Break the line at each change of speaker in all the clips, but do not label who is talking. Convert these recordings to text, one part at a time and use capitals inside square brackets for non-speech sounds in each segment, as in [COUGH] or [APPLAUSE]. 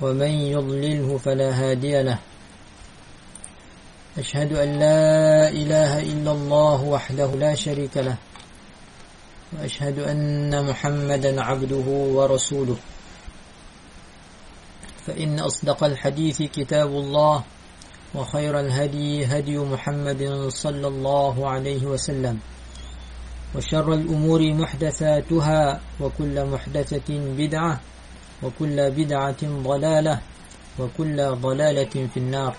ومن يضلله فلا هادي له. أشهد أن لا إله إلا الله وحده لا شريك له. وأشهد أن محمدا عبده ورسوله. فإن أصدق الحديث كتاب الله وخير الهدي هدي محمد صلى الله عليه وسلم. وشر الأمور محدثاتها وكل محدثة بدعة وكل بدعة ضلالة وكل ضلالة في النار.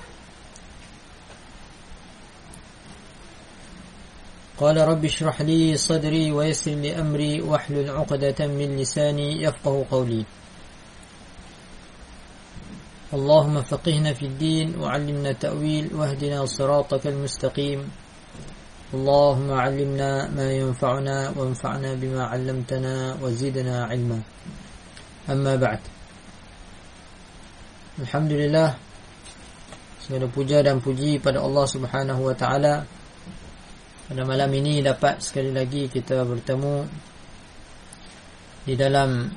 قال رب اشرح لي صدري ويسر لي أمري واحلل عقدة من لساني يفقه قولي. اللهم فقهنا في الدين وعلمنا تأويل واهدنا صراطك المستقيم. اللهم علمنا ما ينفعنا وانفعنا بما علمتنا وزدنا علما. Amma ba'd Alhamdulillah Segala puja dan puji pada Allah subhanahu wa ta'ala. Pada malam ini dapat sekali lagi kita bertemu Di dalam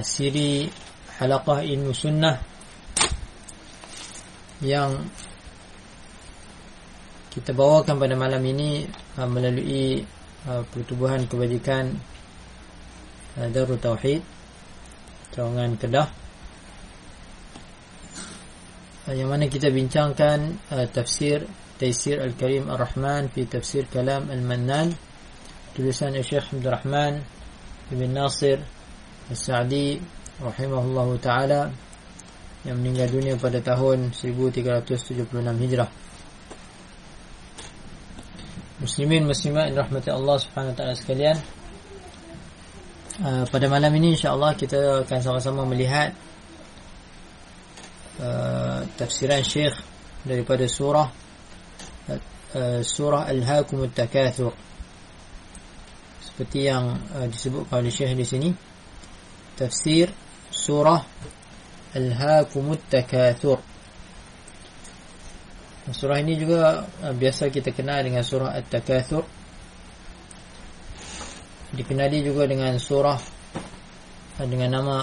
siri halaqah ilmu sunnah Yang kita bawakan pada malam ini uh, Melalui uh, pertubuhan kebajikan uh, Darul Tauhid Terowongan Kedah. Uh, Yang mana kita bincangkan uh, Tafsir Taisir Al-Karim Ar-Rahman Fi Tafsir Kalam Al-Mannan. Tulisan Syekh Abdul Rahman Ibn Nasir Al-Sa'di Rahimahullah Ta'ala Yang meninggal dunia pada tahun 1376 Hijrah. Muslimin Muslimat Rahmati Allah Subhanahu Ta'ala sekalian Uh, pada malam ini insyaAllah kita akan sama-sama melihat uh, tafsiran syekh daripada surah uh, surah Al-Hakum Al-Takathur seperti yang uh, disebutkan oleh syekh di sini tafsir surah Al-Hakum Al-Takathur surah ini juga uh, biasa kita kenal dengan surah Al-Takathur dikenali juga dengan surah dengan nama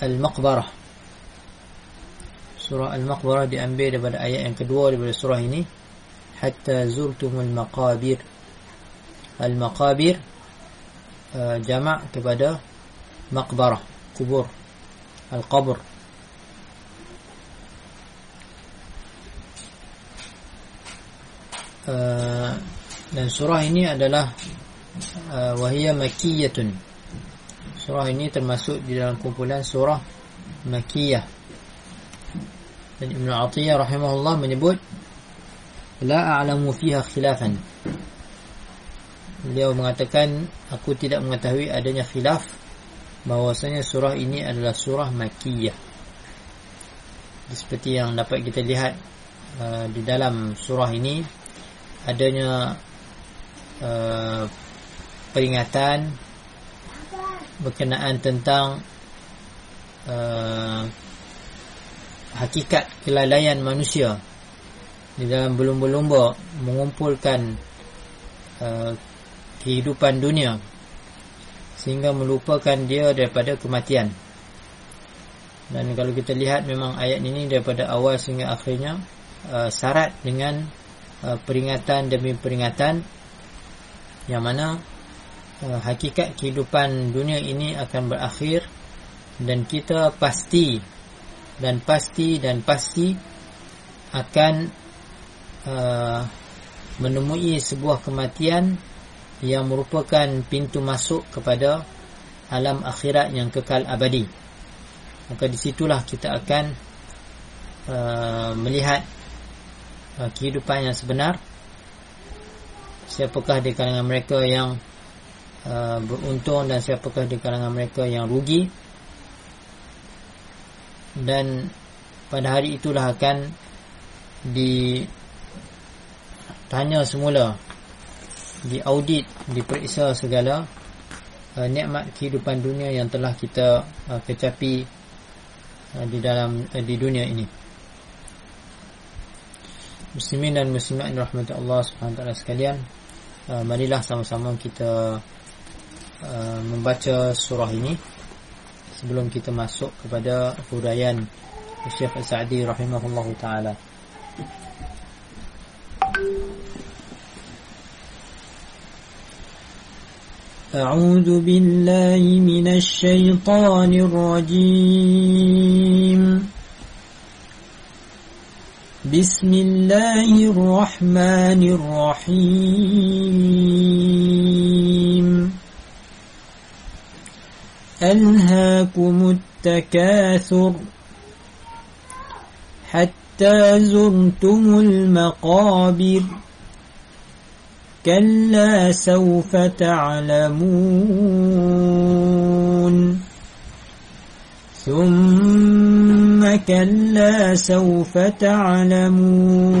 Al-Maqbarah. Surah Al-Maqbarah diambil daripada ayat yang kedua daripada surah ini. Hatta zurtumul maqabir. Al-Maqabir uh, jamak kepada Maqbarah kubur Al-Qabr. Uh, dan surah ini adalah uh, wahia makiyatun surah ini termasuk di dalam kumpulan surah makiyah dan Ibn Atiyah rahimahullah menyebut la a'lamu fiha khilafan. Beliau mengatakan aku tidak mengetahui adanya khilaf bahawasanya surah ini adalah surah makiyah seperti yang dapat kita lihat uh, di dalam surah ini adanya uh, peringatan berkenaan tentang uh, hakikat kelalaian manusia. Di dalam berlumba-lumba mengumpulkan uh, kehidupan dunia sehingga melupakan dia daripada kematian. Dan kalau kita lihat memang ayat ini daripada awal sehingga akhirnya uh, syarat dengan uh, peringatan demi peringatan yang mana hakikat kehidupan dunia ini akan berakhir dan kita pasti dan pasti dan pasti akan uh, menemui sebuah kematian yang merupakan pintu masuk kepada alam akhirat yang kekal abadi. Maka disitulah kita akan uh, melihat uh, kehidupan yang sebenar. Siapakah di kalangan mereka yang Uh, beruntung dan siapakah di kalangan mereka yang rugi. Dan pada hari itulah akan ditanya semula diaudit diperiksa segala uh, nikmat kehidupan dunia yang telah kita uh, kecapi uh, di dalam uh, di dunia ini. Muslimin dan muslimat rahmat Allah Subhanahu taala sekalian uh, marilah sama-sama kita uh, membaca surah ini sebelum kita masuk kepada huraian Syekh Sa'di rahimahullahu taala أعوذ بالله من الشيطان الرجيم بسم الله الرحمن الرحيم ألهاكم التكاثر حتى زرتم المقابر كلا سوف تعلمون ثم كلا سوف تعلمون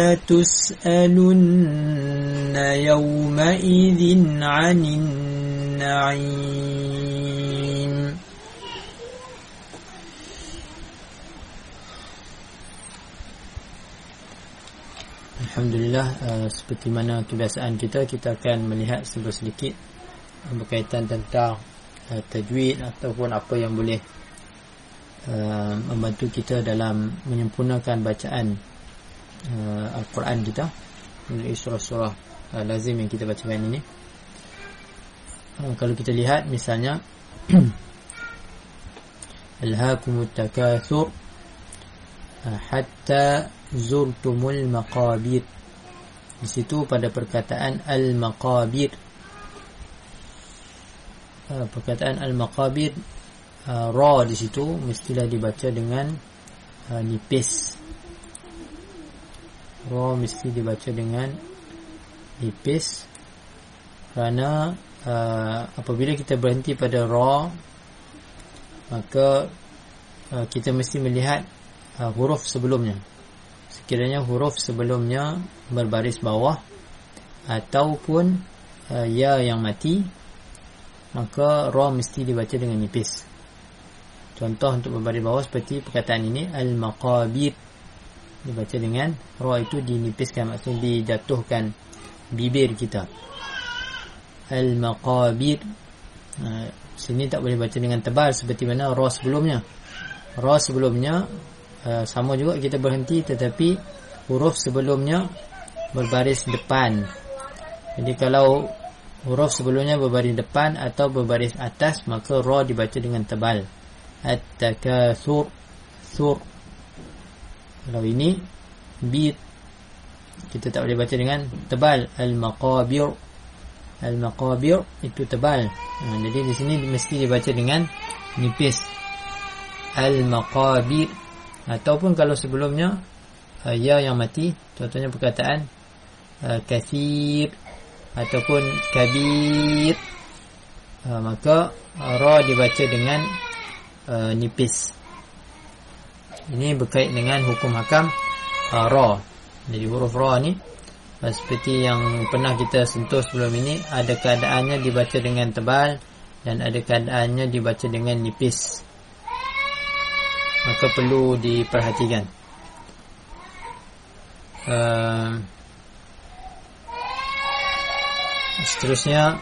لتسألن يومئذ عن النعيم Alhamdulillah uh, seperti mana kebiasaan kita kita akan melihat sedikit berkaitan tentang uh, tajwid ataupun apa yang boleh uh, membantu kita dalam menyempurnakan bacaan uh, Al-Quran kita. Melalui surah-surah uh, lazim yang kita bacakan ini. Uh, kalau kita lihat misalnya [CLEARS THROAT] Alhaakumut takathur uh, hatta zurtumul maqabir. Di situ pada perkataan al maqabir uh, perkataan al maqabir uh, ra di situ mestilah dibaca dengan uh, nipis ra mesti dibaca dengan nipis. Kerana uh, apabila kita berhenti pada ra maka uh, kita mesti melihat uh, huruf sebelumnya. Sekiranya huruf sebelumnya berbaris bawah ataupun uh, ya yang mati maka ra mesti dibaca dengan nipis. Contoh untuk berbaris bawah seperti perkataan ini al-maqabir dibaca dengan ra itu dinipiskan maksudnya dijatuhkan bibir kita al-maqabir uh, sini tak boleh baca dengan tebal seperti mana ra sebelumnya ra sebelumnya Uh, sama juga kita berhenti tetapi huruf sebelumnya berbaris depan. Jadi kalau huruf sebelumnya berbaris depan atau berbaris atas maka ra dibaca dengan tebal. At-takatsur sur. Kalau ini bi kita tak boleh baca dengan tebal al-maqabir. Al-maqabir itu tebal. Ha, jadi di sini mesti dibaca dengan nipis. Al-maqabir ataupun kalau sebelumnya uh, ya yang mati contohnya perkataan uh, kathir ataupun kabir maka ra dibaca dengan nipis ini berkait dengan hukum hakam uh, ra jadi huruf ra ni uh, seperti yang pernah kita sentuh sebelum ini ada keadaannya dibaca dengan tebal dan ada keadaannya dibaca dengan nipis maka perlu diperhatikan. Uh, seterusnya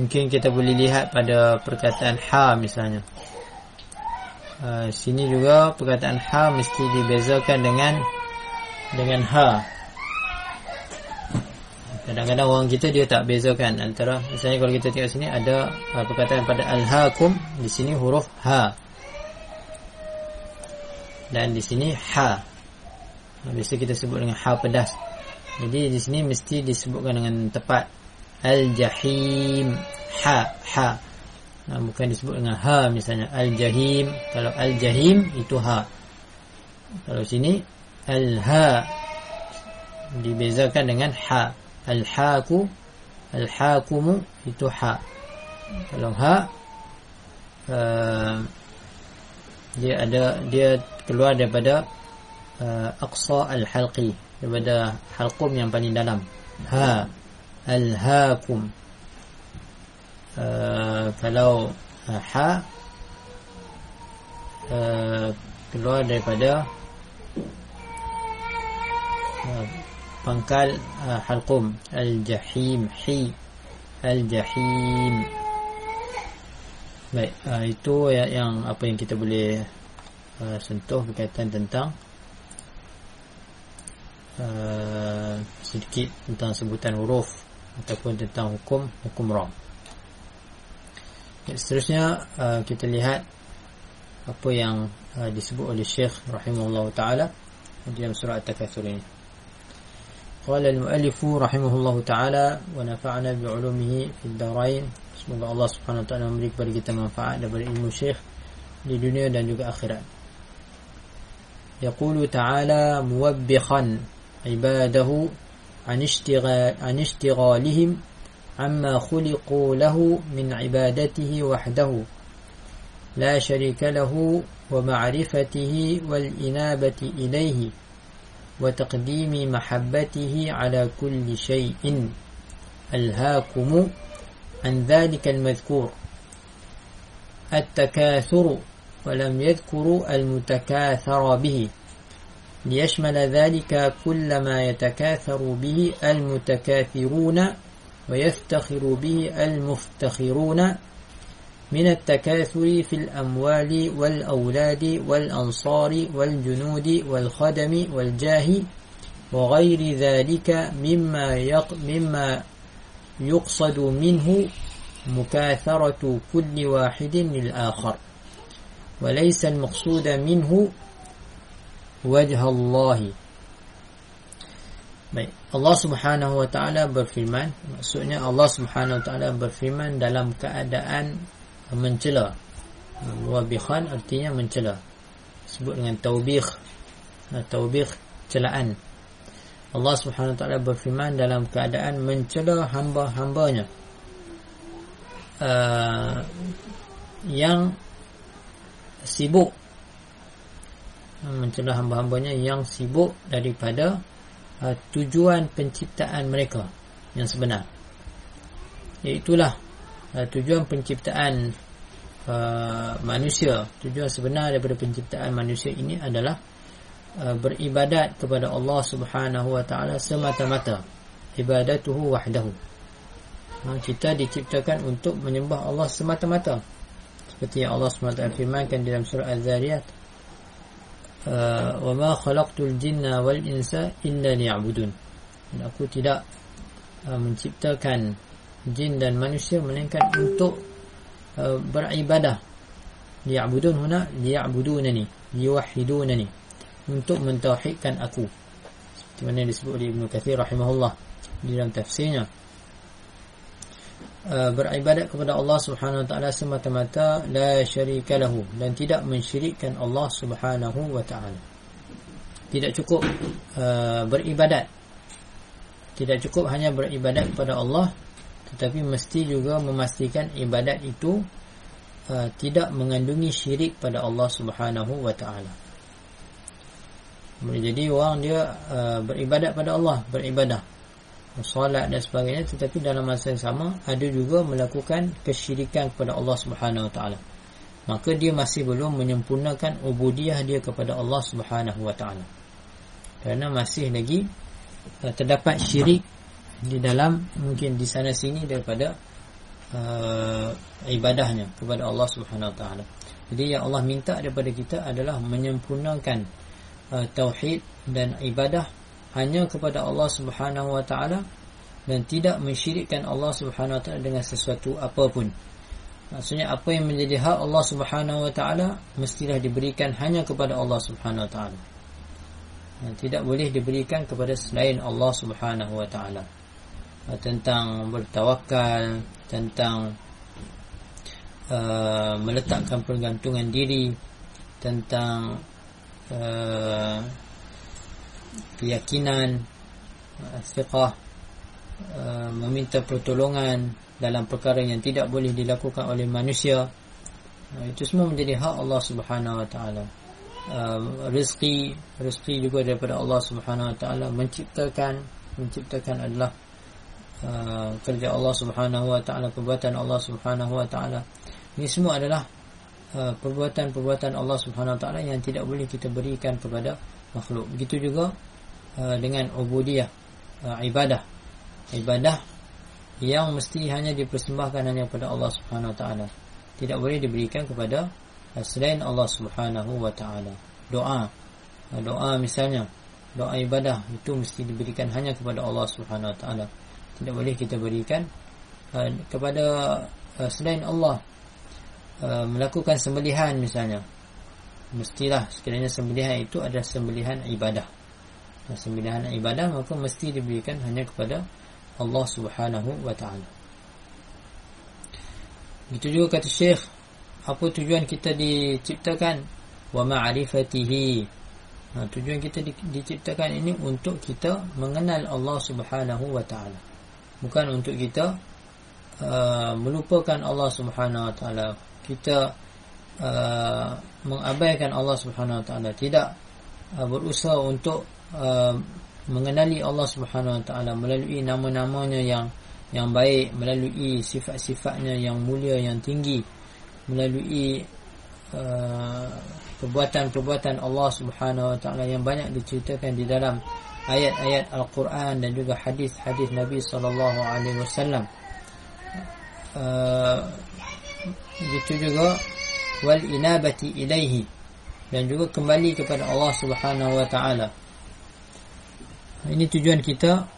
mungkin kita boleh lihat pada perkataan ha misalnya. Uh, sini juga perkataan ha mesti dibezakan dengan dengan ha. Kadang-kadang orang kita dia tak bezakan antara misalnya kalau kita tengok sini ada uh, perkataan pada alhaakum di sini huruf ha. dan di sini ha. Biasa kita sebut dengan ha pedas. Jadi di sini mesti disebutkan dengan tepat. Al-jahim. Ha ha nah, bukan disebut dengan ha misalnya. Al-jahim. Kalau al-jahim itu ha. Kalau sini al-ha. Dibezakan dengan ha. Al-haku. Al-hakumu itu ha. Kalau ha uh, dia ada dia keluar daripada uh, aqsa al-halqi. Daripada halqum yang paling dalam. Ha. Al-hakum uh, kalau uh, ha uh, keluar daripada uh, pangkal uh, halqum. Al-jahim hi al-jahim. Baik uh, itu yang, yang apa yang kita boleh uh, sentuh berkaitan tentang uh, sedikit tentang sebutan huruf ataupun tentang hukum hukum ram dan seterusnya uh, kita lihat apa yang uh, disebut oleh Syekh rahimahullahu taala dalam surah At-Takatsur ini. Qala al-mu'allif rahimahullahu taala wa nafa'ana bi 'ulumihi fid darain. Semoga Allah Subhanahu wa taala memberi kepada kita manfaat daripada ilmu Syekh di dunia dan juga akhirat. Yaqulu ta'ala muwabbikhan ibadahu an ishtighal an ishtighalihim عما خلقوا له من عبادته وحده. لا شريك له ومعرفته والإنابة إليه وتقديم محبته على كل شيء. ألهاكم عن ذلك المذكور. التكاثر ولم يذكر المتكاثر به. ليشمل ذلك كل ما يتكاثر به المتكاثرون ويفتخر به المفتخرون من التكاثر في الأموال والأولاد والأنصار والجنود والخدم والجاه وغير ذلك مما مما يقصد منه مكاثرة كل واحد للآخر. وليس المقصود منه وجه الله. Baik, Allah Subhanahu wa taala berfirman, maksudnya Allah Subhanahu wa taala berfirman dalam keadaan mencela. Muwabikhan artinya mencela. Sebut dengan taubikh taubikh celaan. Allah Subhanahu taala berfirman dalam keadaan mencela hamba-hambanya. Uh, yang sibuk. Mencela hamba-hambanya yang sibuk daripada uh, tujuan penciptaan mereka yang sebenar. Iaitulah uh, tujuan penciptaan uh, manusia. Tujuan sebenar daripada penciptaan manusia ini adalah uh, beribadat kepada Allah Subhanahu wa taala semata-mata. Ibadatuhu wahdahu. Kita diciptakan untuk menyembah Allah semata-mata. Seperti yang Allah SWT firmankan dalam surah Az-Zariyat wa ma khalaqtul jinna wal insa illa liya'budun. Aku tidak uh, menciptakan jin dan manusia melainkan untuk uh, beribadah. Liya'budun huna liya'budunani liyuwahhidunani untuk mentauhidkan aku. Seperti mana disebut oleh Ibnu Katsir rahimahullah di dalam tafsirnya uh, beribadat kepada Allah Subhanahu wa taala semata-mata la syarika lahu dan tidak mensyirikkan Allah Subhanahu wa taala tidak cukup uh, beribadat tidak cukup hanya beribadat kepada Allah tetapi mesti juga memastikan ibadat itu uh, tidak mengandungi syirik pada Allah Subhanahu wa taala. Jadi orang dia uh, beribadat pada Allah, beribadah. Solat dan sebagainya tetapi dalam masa yang sama ada juga melakukan kesyirikan kepada Allah Subhanahu wa taala. Maka dia masih belum menyempurnakan ubudiyah dia kepada Allah Subhanahu wa taala. Kerana masih lagi uh, terdapat syirik di dalam mungkin di sana sini daripada uh, ibadahnya kepada Allah Subhanahu Wa Taala. Jadi yang Allah minta daripada kita adalah menyempurnakan uh, tauhid dan ibadah hanya kepada Allah Subhanahu Wa Taala dan tidak mensyirikkan Allah Subhanahu Wa Taala dengan sesuatu apapun. Maksudnya apa yang menjadi hak Allah Subhanahu Wa Taala mestilah diberikan hanya kepada Allah Subhanahu Wa Taala. Tidak boleh diberikan kepada selain Allah Subhanahu Wa Taala. Tentang bertawakal, tentang uh, meletakkan pergantungan diri, tentang uh, keyakinan, uh, uh, meminta pertolongan dalam perkara yang tidak boleh dilakukan oleh manusia uh, itu semua menjadi hak Allah Subhanahu Wa Taala. Rezeki rezeki juga daripada Allah Subhanahu Wa Taala menciptakan menciptakan adalah kerja Allah Subhanahu Wa Taala perbuatan Allah Subhanahu Wa Taala. Ini semua adalah perbuatan-perbuatan Allah Subhanahu Wa Taala yang tidak boleh kita berikan kepada makhluk begitu juga uh, dengan ubudiyah uh, ibadah ibadah yang mesti hanya dipersembahkan hanya kepada Allah Subhanahu Wa Taala. Tidak boleh diberikan kepada selain Allah Subhanahu Wa Taala. Doa, doa misalnya, doa ibadah itu mesti diberikan hanya kepada Allah Subhanahu Wa Taala. Tidak boleh kita berikan uh, kepada uh, selain Allah uh, melakukan sembelihan misalnya. Mestilah sekiranya sembelihan itu adalah sembelihan ibadah. Sembelihan ibadah maka mesti diberikan hanya kepada Allah Subhanahu wa taala. Itu juga kata Syekh, apa tujuan kita diciptakan? Wa ma'rifatihi. Nah, tujuan kita di, diciptakan ini untuk kita mengenal Allah Subhanahu wa taala. Bukan untuk kita uh, melupakan Allah Subhanahu wa taala. Kita uh, mengabaikan Allah Subhanahu wa taala. Tidak uh, berusaha untuk uh, mengenali Allah Subhanahu Wa Taala melalui nama-namanya yang yang baik, melalui sifat-sifatnya yang mulia yang tinggi, melalui uh, perbuatan-perbuatan Allah Subhanahu Wa Taala yang banyak diceritakan di dalam ayat-ayat Al-Quran dan juga hadis-hadis Nabi sallallahu alaihi wasallam. Uh, itu juga wal inabati ilaihi dan juga kembali kepada Allah Subhanahu wa taala ini tujuan kita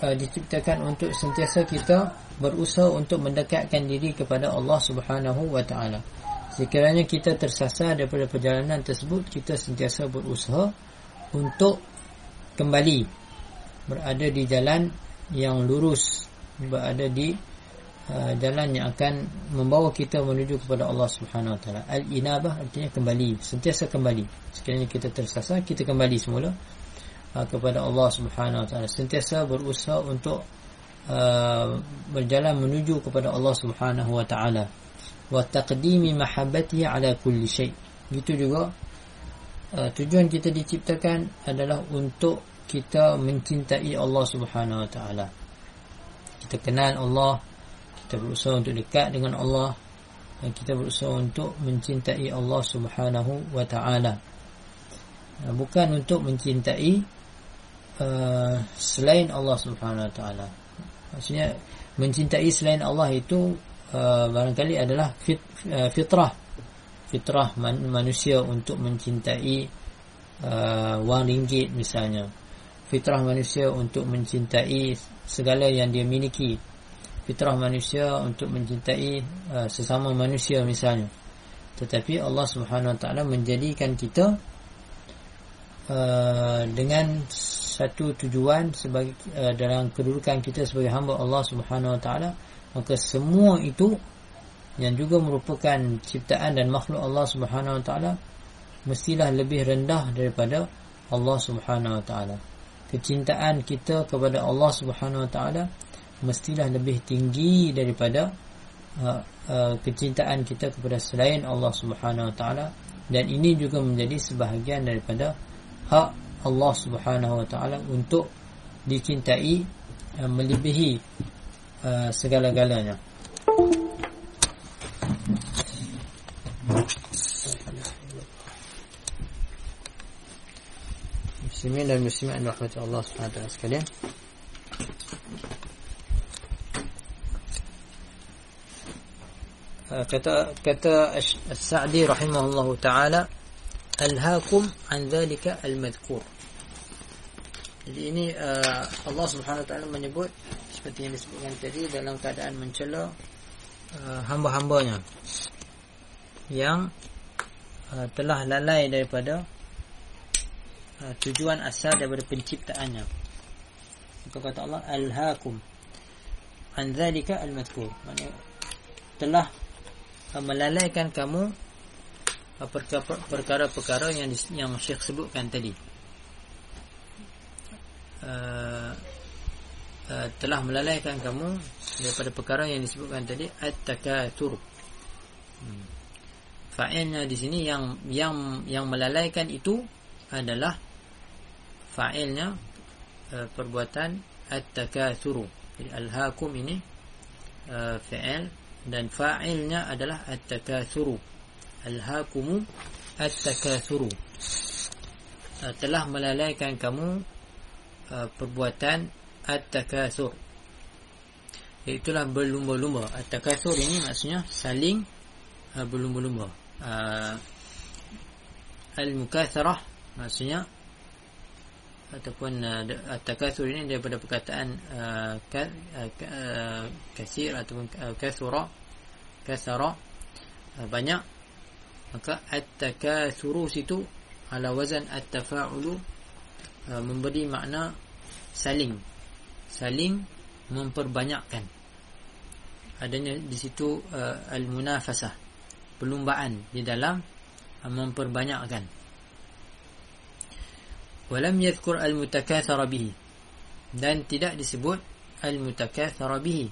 uh, diciptakan untuk sentiasa kita berusaha untuk mendekatkan diri kepada Allah Subhanahu wa taala. Sekiranya kita tersasar daripada perjalanan tersebut, kita sentiasa berusaha untuk kembali berada di jalan yang lurus, berada di uh, jalan yang akan membawa kita menuju kepada Allah Subhanahu wa taala. Al-inabah artinya kembali, sentiasa kembali. Sekiranya kita tersasar, kita kembali semula uh, kepada Allah Subhanahu Wa Taala sentiasa berusaha untuk uh, berjalan menuju kepada Allah Subhanahu Wa Taala wa taqdimi mahabbatihi ala kulli shay gitu juga uh, tujuan kita diciptakan adalah untuk kita mencintai Allah Subhanahu Wa Taala kita kenal Allah kita berusaha untuk dekat dengan Allah dan kita berusaha untuk mencintai Allah Subhanahu Wa Taala bukan untuk mencintai Uh, selain Allah Subhanahu Wa Taala. Maksudnya mencintai selain Allah itu uh, barangkali adalah fit, uh, fitrah fitrah man, manusia untuk mencintai uh, wang ringgit misalnya. Fitrah manusia untuk mencintai segala yang dia miliki. Fitrah manusia untuk mencintai uh, sesama manusia misalnya. Tetapi Allah Subhanahu Wa Taala menjadikan kita uh, dengan satu tujuan sebagai uh, dalam kedudukan kita sebagai hamba Allah Subhanahu Wa Taala maka semua itu yang juga merupakan ciptaan dan makhluk Allah Subhanahu Wa Taala mestilah lebih rendah daripada Allah Subhanahu Wa Taala kecintaan kita kepada Allah Subhanahu Wa Taala mestilah lebih tinggi daripada uh, uh, kecintaan kita kepada selain Allah Subhanahu Wa Taala dan ini juga menjadi sebahagian daripada hak Allah Subhanahu Wa Taala untuk dicintai uh, melebihi uh, segala-galanya. Muslimin dan muslimat dirahmati Allah Subhanahu Wa Taala sekalian. Kata kata As-Sa'di rahimahullahu taala alhaakum an dhalika almadhkur jadi ini uh, Allah Subhanahu taala menyebut seperti yang disebutkan tadi dalam keadaan mencela uh, hamba-hambanya yang uh, telah lalai daripada uh, tujuan asal daripada penciptaannya. Maka kata Allah alhaakum an dzalika almadhkur. Maksudnya telah melalaikan kamu uh, perkara-perkara yang yang Syekh sebutkan tadi. Uh, uh, telah melalaikan kamu daripada perkara yang disebutkan tadi at-takatsur. Hmm. Fa'ilnya di sini yang yang yang melalaikan itu adalah fa'ilnya uh, perbuatan at-takatsur. Jadi al-hakum ini uh, fa'il dan fa'ilnya adalah at-takatsur. Al-hakum at-takatsur. Uh, telah melalaikan kamu uh, perbuatan At-takasur Itulah berlumba-lumba At-takasur ini maksudnya Saling uh, berlumba-lumba uh, Al-mukatharah Maksudnya Ataupun uh, At-takasur ini daripada perkataan uh, ka, uh, uh, Kasir Ataupun uh, kasura Kasara uh, Banyak. Maka At-takasuru situ Ala wazan At-tafa'ulu uh, Memberi makna Saling. Saling memperbanyakkan. Adanya di situ uh, al-munafasah perlumbaan di dalam uh, memperbanyakkan walam yadhkur al-mutakathara bihi. Dan tidak disebut al-mutakathara bihi.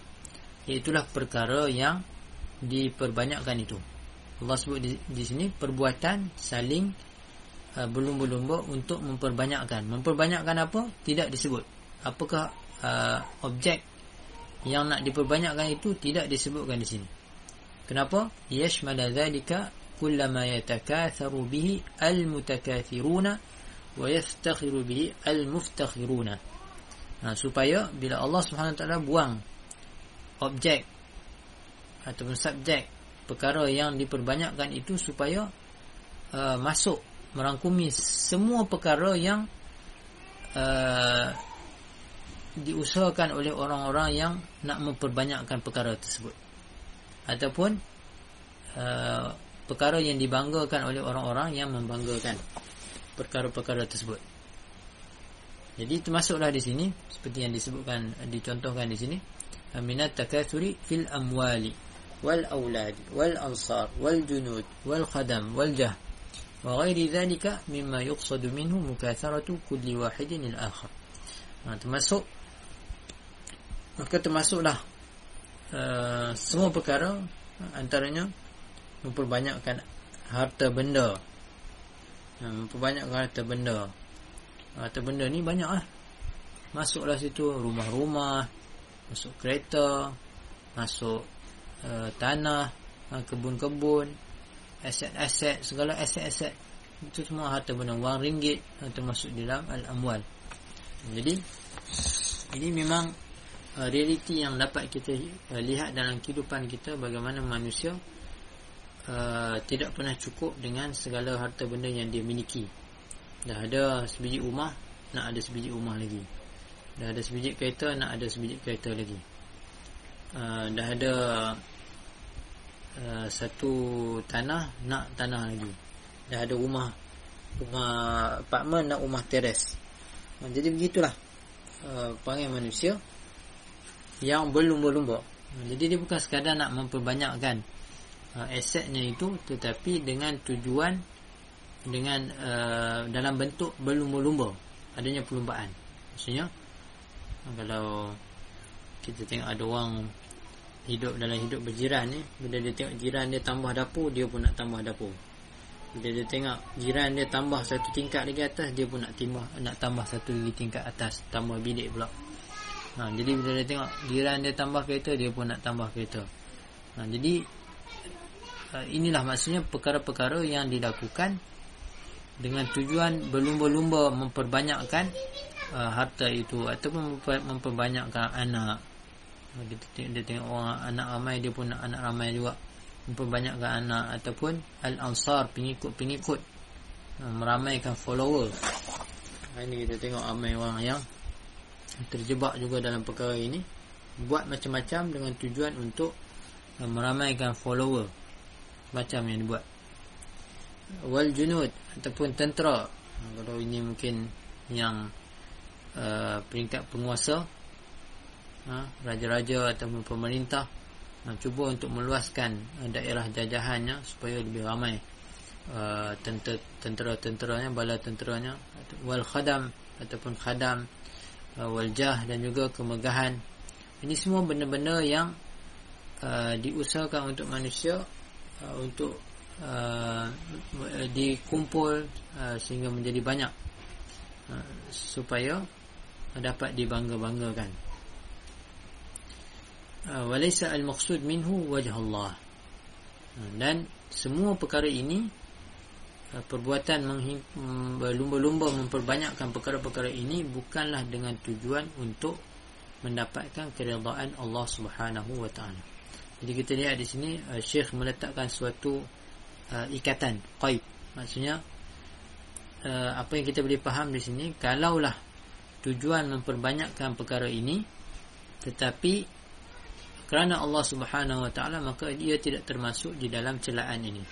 Itulah perkara yang diperbanyakkan itu. Allah sebut di, di sini perbuatan saling uh, berlumba-lumba untuk memperbanyakkan. Memperbanyakkan apa? Tidak disebut. Apakah uh, objek yang nak diperbanyakkan itu tidak disebutkan di sini. Kenapa? Yashmal dzalika kullama yatakatharu bihi almutakathiruna wa yaftakhiru bihi almuftakhiruna. Nah, supaya bila Allah Subhanahu Taala buang objek ataupun subjek perkara yang diperbanyakkan itu supaya uh, masuk merangkumi semua perkara yang uh, diusahakan oleh orang-orang yang nak memperbanyakkan perkara tersebut ataupun uh, perkara yang dibanggakan oleh orang-orang yang membanggakan perkara-perkara tersebut. Jadi termasuklah di sini seperti yang disebutkan dicontohkan di sini minat takatsuri fil amwali wal auladi wal ansar wal junud wal khadam wal jah wa ghairi dhalika mimma yuqsadu minhu mukatharatu kulli wahidin al akhar. Ha, termasuk maka termasuklah uh, semua perkara antaranya memperbanyakkan harta benda memperbanyakkan harta benda. Harta benda ni banyak lah. Masuklah situ rumah-rumah masuk kereta masuk uh, tanah uh, kebun-kebun aset-aset segala aset-aset. Itu semua harta benda. Wang ringgit uh, termasuk dalam al-amwal. Jadi ini memang Uh, realiti yang dapat kita uh, lihat dalam kehidupan kita bagaimana manusia uh, tidak pernah cukup dengan segala harta benda yang dia miliki. Dah ada sebiji rumah nak ada sebiji rumah lagi. Dah ada sebiji kereta nak ada sebiji kereta lagi. Uh, dah ada uh, satu tanah nak tanah lagi. Dah ada rumah rumah apartment nak rumah teres. Uh, jadi begitulah uh, panggil manusia yang berlumba-lumba. Jadi dia bukan sekadar nak memperbanyakkan uh, asetnya itu tetapi dengan tujuan dengan uh, dalam bentuk berlumba-lumba adanya perlumbaan. Maksudnya kalau kita tengok ada orang hidup dalam hidup berjiran ni bila dia tengok jiran dia tambah dapur dia pun nak tambah dapur. Bila dia tengok jiran dia tambah satu tingkat lagi atas dia pun nak tambah nak tambah satu lagi tingkat atas tambah bilik pula. Ha, jadi bila dia tengok jiran dia tambah kereta, dia pun nak tambah kereta. Ha, jadi uh, inilah maksudnya perkara-perkara yang dilakukan dengan tujuan berlumba-lumba memperbanyakkan uh, harta itu ataupun memperbanyakkan anak. Dia tengok, dia tengok orang anak ramai dia pun nak anak ramai juga. Memperbanyakkan anak ataupun al-ansar pengikut-pengikut uh, meramaikan follower. Ini kita tengok ramai orang yang terjebak juga dalam perkara ini buat macam-macam dengan tujuan untuk meramaikan follower macam yang dibuat. Wal junud ataupun tentera. Kalau ini mungkin yang uh, peringkat penguasa ha, raja-raja ataupun pemerintah uh, cuba untuk meluaskan uh, daerah jajahannya supaya lebih ramai uh, tentera-tenteranya bala tenteranya wal khadam ataupun khadam uh, wal jah dan juga kemegahan. Ini semua benda-benda yang uh, diusahakan untuk manusia uh, untuk uh, dikumpul uh, sehingga menjadi banyak uh, supaya dapat dibangga-banggakan. Uh, walaysa al-maqsud minhu wajh Allah. Uh, dan semua perkara ini perbuatan berlumba-lumba memperbanyakkan perkara-perkara ini bukanlah dengan tujuan untuk mendapatkan keridaan Allah Subhanahu wa taala. Jadi kita lihat di sini uh, Syekh meletakkan suatu uh, ikatan qaid. Maksudnya uh, apa yang kita boleh faham di sini kalaulah tujuan memperbanyakkan perkara ini tetapi kerana Allah Subhanahu wa taala maka dia tidak termasuk di dalam celaan ini.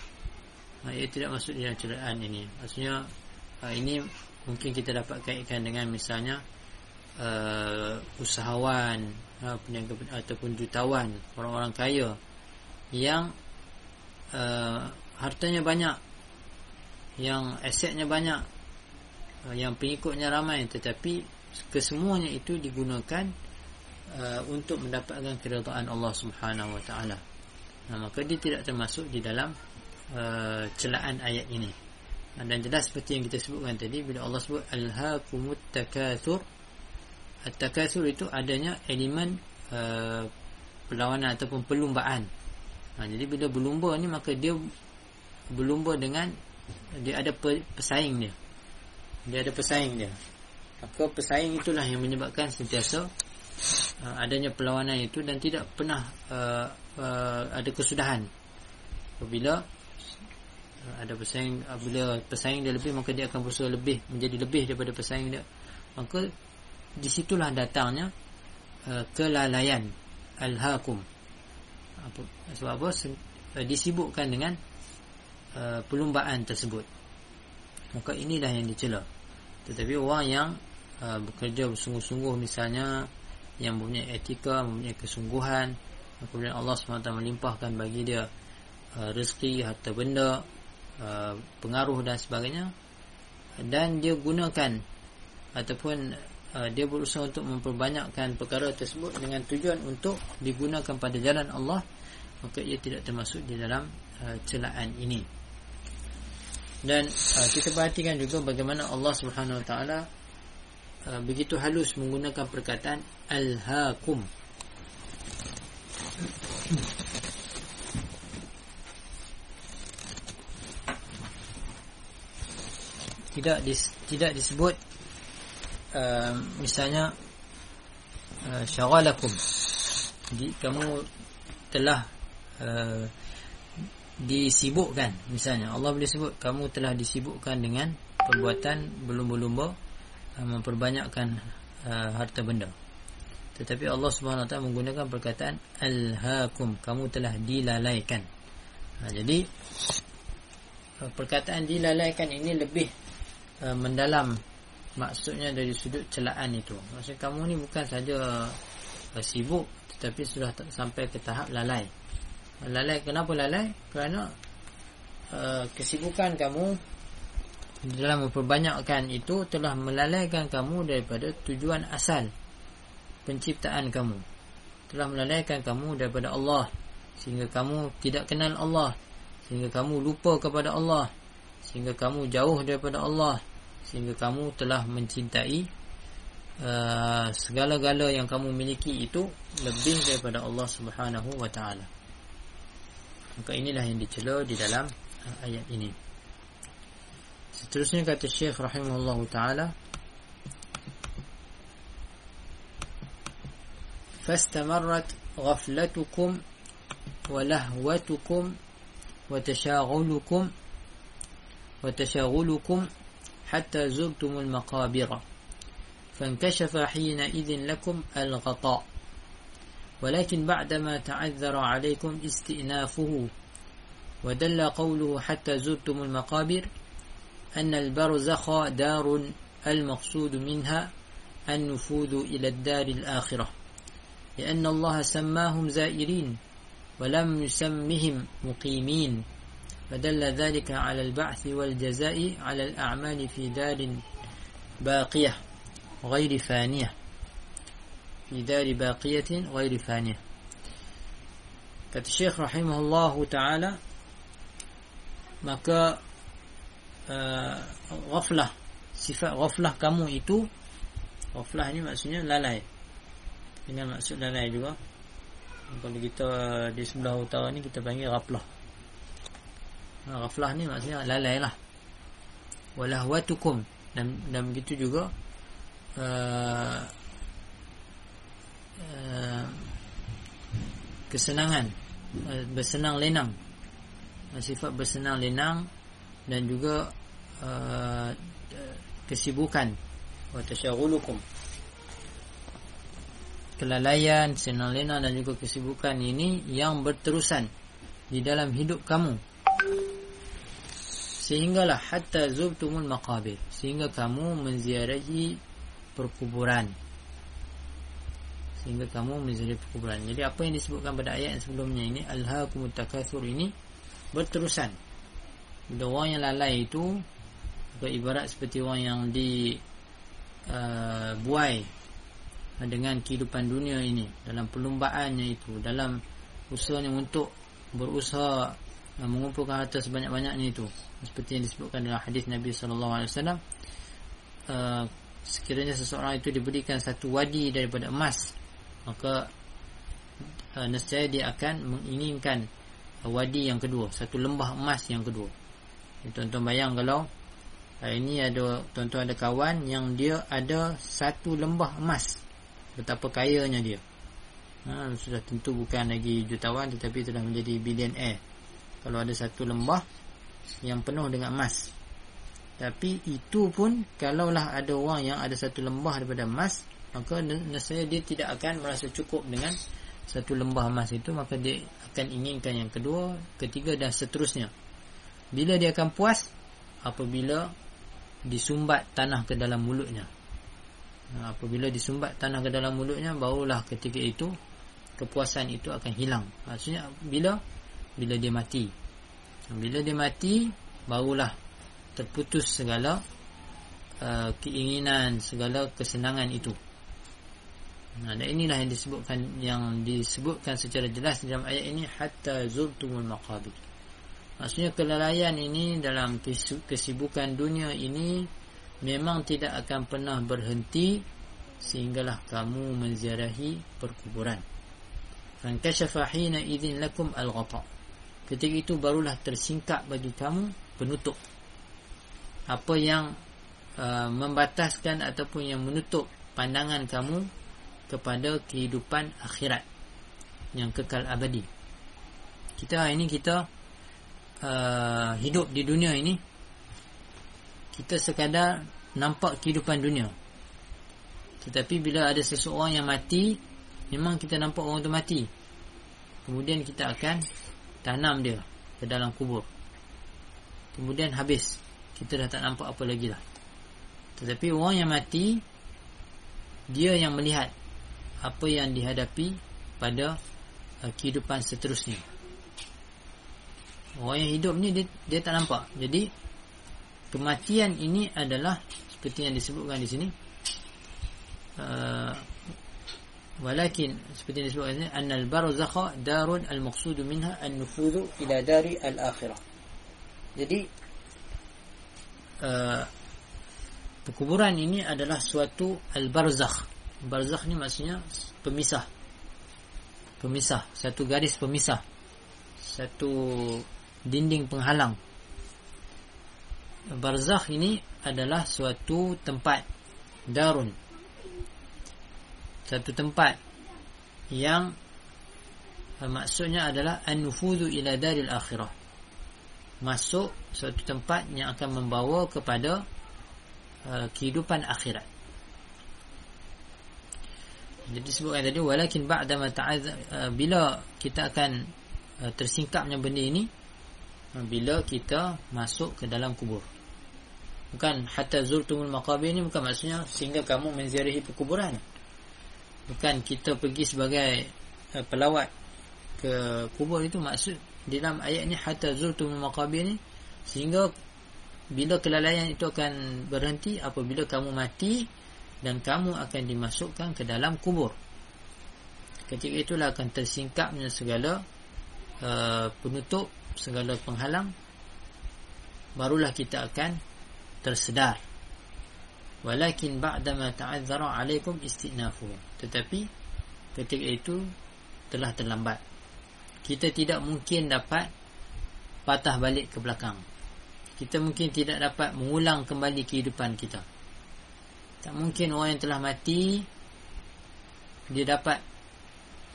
Uh, ia tidak masuk di dalam celaan ini. Maksudnya uh, ini mungkin kita dapat kaitkan dengan misalnya uh, usahawan uh, ataupun jutawan orang-orang kaya yang uh, hartanya banyak yang asetnya banyak uh, yang pengikutnya ramai tetapi kesemuanya itu digunakan uh, untuk mendapatkan keridaan Allah Subhanahu wa taala. Nah, maka dia tidak termasuk di dalam uh, celaan ayat ini. Dan jelas seperti yang kita sebutkan tadi bila Allah sebut alhaqumut takatsur At-takathur itu adanya elemen uh, perlawanan ataupun perlumbaan. Ha, jadi bila berlumba ni maka dia berlumba dengan dia ada pesaing dia. Dia ada pesaing dia. Maka pesaing itulah yang menyebabkan sentiasa uh, adanya perlawanan itu dan tidak pernah uh, uh, ada kesudahan. Uh, ada pesaing bila pesaing dia lebih maka dia akan berusaha lebih menjadi lebih daripada pesaing dia. Maka di situlah datangnya uh, kelalaian al-hakum sebab apa? Uh, disibukkan dengan uh, perlumbaan tersebut. Maka inilah yang dicela. Tetapi orang yang uh, bekerja bersungguh-sungguh misalnya yang mempunyai etika mempunyai kesungguhan kemudian Allah SWT melimpahkan bagi dia uh, rezeki harta benda uh, pengaruh dan sebagainya dan dia gunakan ataupun Uh, dia berusaha untuk memperbanyakkan perkara tersebut dengan tujuan untuk digunakan pada jalan Allah maka ia tidak termasuk di dalam uh, celaan ini. Dan uh, kita perhatikan juga bagaimana Allah Subhanahu Wa Taala uh, begitu halus menggunakan perkataan al-hakum tidak dis, tidak disebut Uh, misalnya uh, syagalakum di kamu telah uh, disibukkan misalnya. Allah boleh sebut kamu telah disibukkan dengan perbuatan berlumba-lumba uh, memperbanyakkan uh, harta benda. Tetapi Allah Subhanahu Taala menggunakan perkataan alhaakum kamu telah dilalaikan. Uh, jadi perkataan dilalaikan ini lebih uh, mendalam maksudnya dari sudut celaan itu. Maksud kamu ni bukan saja uh, sibuk tetapi sudah sampai ke tahap lalai. Lalai kenapa lalai? Kerana uh, kesibukan kamu dalam memperbanyakkan itu telah melalaikan kamu daripada tujuan asal penciptaan kamu. Telah melalaikan kamu daripada Allah sehingga kamu tidak kenal Allah sehingga kamu lupa kepada Allah sehingga kamu jauh daripada Allah sehingga kamu telah mencintai uh, segala-gala yang kamu miliki itu lebih daripada Allah Subhanahu wa taala. Maka inilah yang dicela di dalam uh, ayat ini. Seterusnya kata Syekh rahimahullahu taala فاستمرت غفلتكم ولهوتكم وتشاغلكم وتشاغلكم حتى زرتم المقابر. فانكشف حينئذ لكم الغطاء. ولكن بعدما تعذر عليكم استئنافه. ودل قوله حتى زرتم المقابر أن البرزخ دار المقصود منها النفوذ إلى الدار الآخرة. لأن الله سماهم زائرين ولم يسمهم مقيمين. فدل ذلك على البعث والجزاء على الأعمال في دار باقية غير فانية. في دار باقية غير فانية. الشيخ رحمه الله تعالى مكا آه، غفلة صفة غفلة. كم إتو غفلة هني مأسونية لا لا هنا مأسونية لا لا juga. Kalau kita di sebelah utara ni kita panggil غفلة. Ghaflah ni maksudnya lalai lah. Walahwatukum. Dan, dan begitu juga uh, uh, kesenangan. Uh, bersenang lenang. Uh, sifat bersenang lenang dan juga uh, kesibukan. Wa tasyaghulukum kelalaian senang lenang dan juga kesibukan ini yang berterusan di dalam hidup kamu sehinggalah hatta zubtumul maqabir. Sehingga kamu menziarahi perkuburan. Sehingga kamu menziarahi perkuburan. Jadi apa yang disebutkan pada ayat yang sebelumnya ini alhaakumut takatsur ini berterusan. Bila orang yang lalai itu beribarat seperti orang yang di uh, dengan kehidupan dunia ini dalam perlumbaannya itu dalam usahanya untuk berusaha mengumpulkan harta sebanyak-banyaknya itu. Seperti yang disebutkan dalam hadis Nabi sallallahu alaihi wasallam uh, sekiranya seseorang itu diberikan satu wadi daripada emas maka uh, nescaya dia akan menginginkan wadi yang kedua satu lembah emas yang kedua. Tuan-tuan bayang kalau uh, ini ada tuan-tuan ada kawan yang dia ada satu lembah emas betapa kayanya dia. Ha, sudah tentu bukan lagi jutawan tetapi telah menjadi billionaire kalau ada satu lembah yang penuh dengan emas. Tapi itu pun kalaulah ada orang yang ada satu lembah daripada emas maka nescaya dia tidak akan merasa cukup dengan satu lembah emas itu. Maka dia akan inginkan yang kedua ketiga dan seterusnya. Bila dia akan puas? Apabila disumbat tanah ke dalam mulutnya. Apabila disumbat tanah ke dalam mulutnya barulah ketika itu kepuasan itu akan hilang. Maksudnya bila bila dia mati. Bila dia mati barulah terputus segala uh, keinginan segala kesenangan itu. Nah dan inilah yang disebutkan yang disebutkan secara jelas dalam ayat ini hatta zultumul maqabir. Maksudnya kelalaian ini dalam kesibukan dunia ini memang tidak akan pernah berhenti sehinggalah kamu menziarahi perkuburan. Fan kashafa hina idzin lakum al-ghata' ketika itu barulah tersingkap bagi kamu penutup. Apa yang uh, membataskan ataupun yang menutup pandangan kamu kepada kehidupan akhirat yang kekal abadi. Kita ini kita uh, hidup di dunia ini kita sekadar nampak kehidupan dunia. Tetapi bila ada seseorang yang mati memang kita nampak orang itu mati. Kemudian kita akan tanam dia ke dalam kubur. Kemudian habis. Kita dah tak nampak apa lagi lah. Tetapi orang yang mati dia yang melihat apa yang dihadapi pada uh, kehidupan seterusnya. Orang yang hidup ni dia, dia tak nampak. Jadi kematian ini adalah seperti yang disebutkan di sini. Uh, Walakin seperti yang disebutkan ini annal barzakha darun al maqsud minha an nufudu ila dari al akhirah. Jadi uh, perkuburan ini adalah suatu al barzakh. Barzakh ni maksudnya pemisah. Pemisah, satu garis pemisah. Satu dinding penghalang. Barzakh ini adalah suatu tempat darun satu tempat yang maksudnya adalah an-nufudhu ila daril akhirah. Masuk satu tempat yang akan membawa kepada uh, kehidupan akhirat. Jadi disebutkan tadi walakin ba'da ma uh, bila kita akan uh, tersingkapnya benda ini uh, bila kita masuk ke dalam kubur. Bukan hatta zurtumul maqabir ini bukan maksudnya sehingga kamu menziarahi perkuburan bukan kita pergi sebagai uh, pelawat ke kubur itu maksud di dalam ayat ini hatta zurtumul maqabir ini sehingga bila kelalaian itu akan berhenti apabila kamu mati dan kamu akan dimasukkan ke dalam kubur. Ketika itulah akan tersingkapnya segala uh, penutup, segala penghalang. Barulah kita akan tersedar. Walakin ba'dama ta'adzara alaikum istinafu. Tetapi ketika itu telah terlambat. Kita tidak mungkin dapat patah balik ke belakang. Kita mungkin tidak dapat mengulang kembali kehidupan kita. Tak mungkin orang yang telah mati dia dapat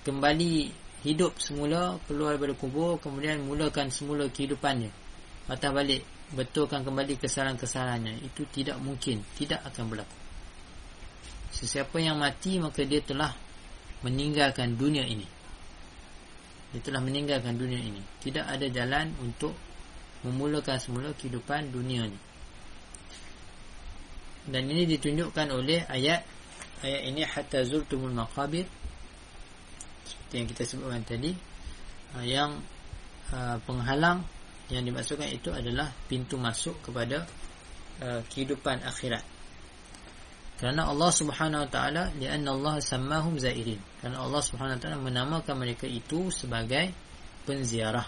kembali hidup semula keluar daripada kubur kemudian mulakan semula kehidupannya. Patah balik betulkan kembali kesalahan-kesalahannya. Itu tidak mungkin, tidak akan berlaku. Sesiapa yang mati maka dia telah meninggalkan dunia ini. Dia telah meninggalkan dunia ini. Tidak ada jalan untuk memulakan semula kehidupan dunia ini dan ini ditunjukkan oleh ayat ayat ini hatta zurtumul maqabir seperti yang kita sebutkan tadi uh, yang uh, penghalang yang dimaksudkan itu adalah pintu masuk kepada uh, kehidupan akhirat kerana Allah Subhanahu wa taala lian Allah sammahum zairin kerana Allah Subhanahu wa taala menamakan mereka itu sebagai penziarah.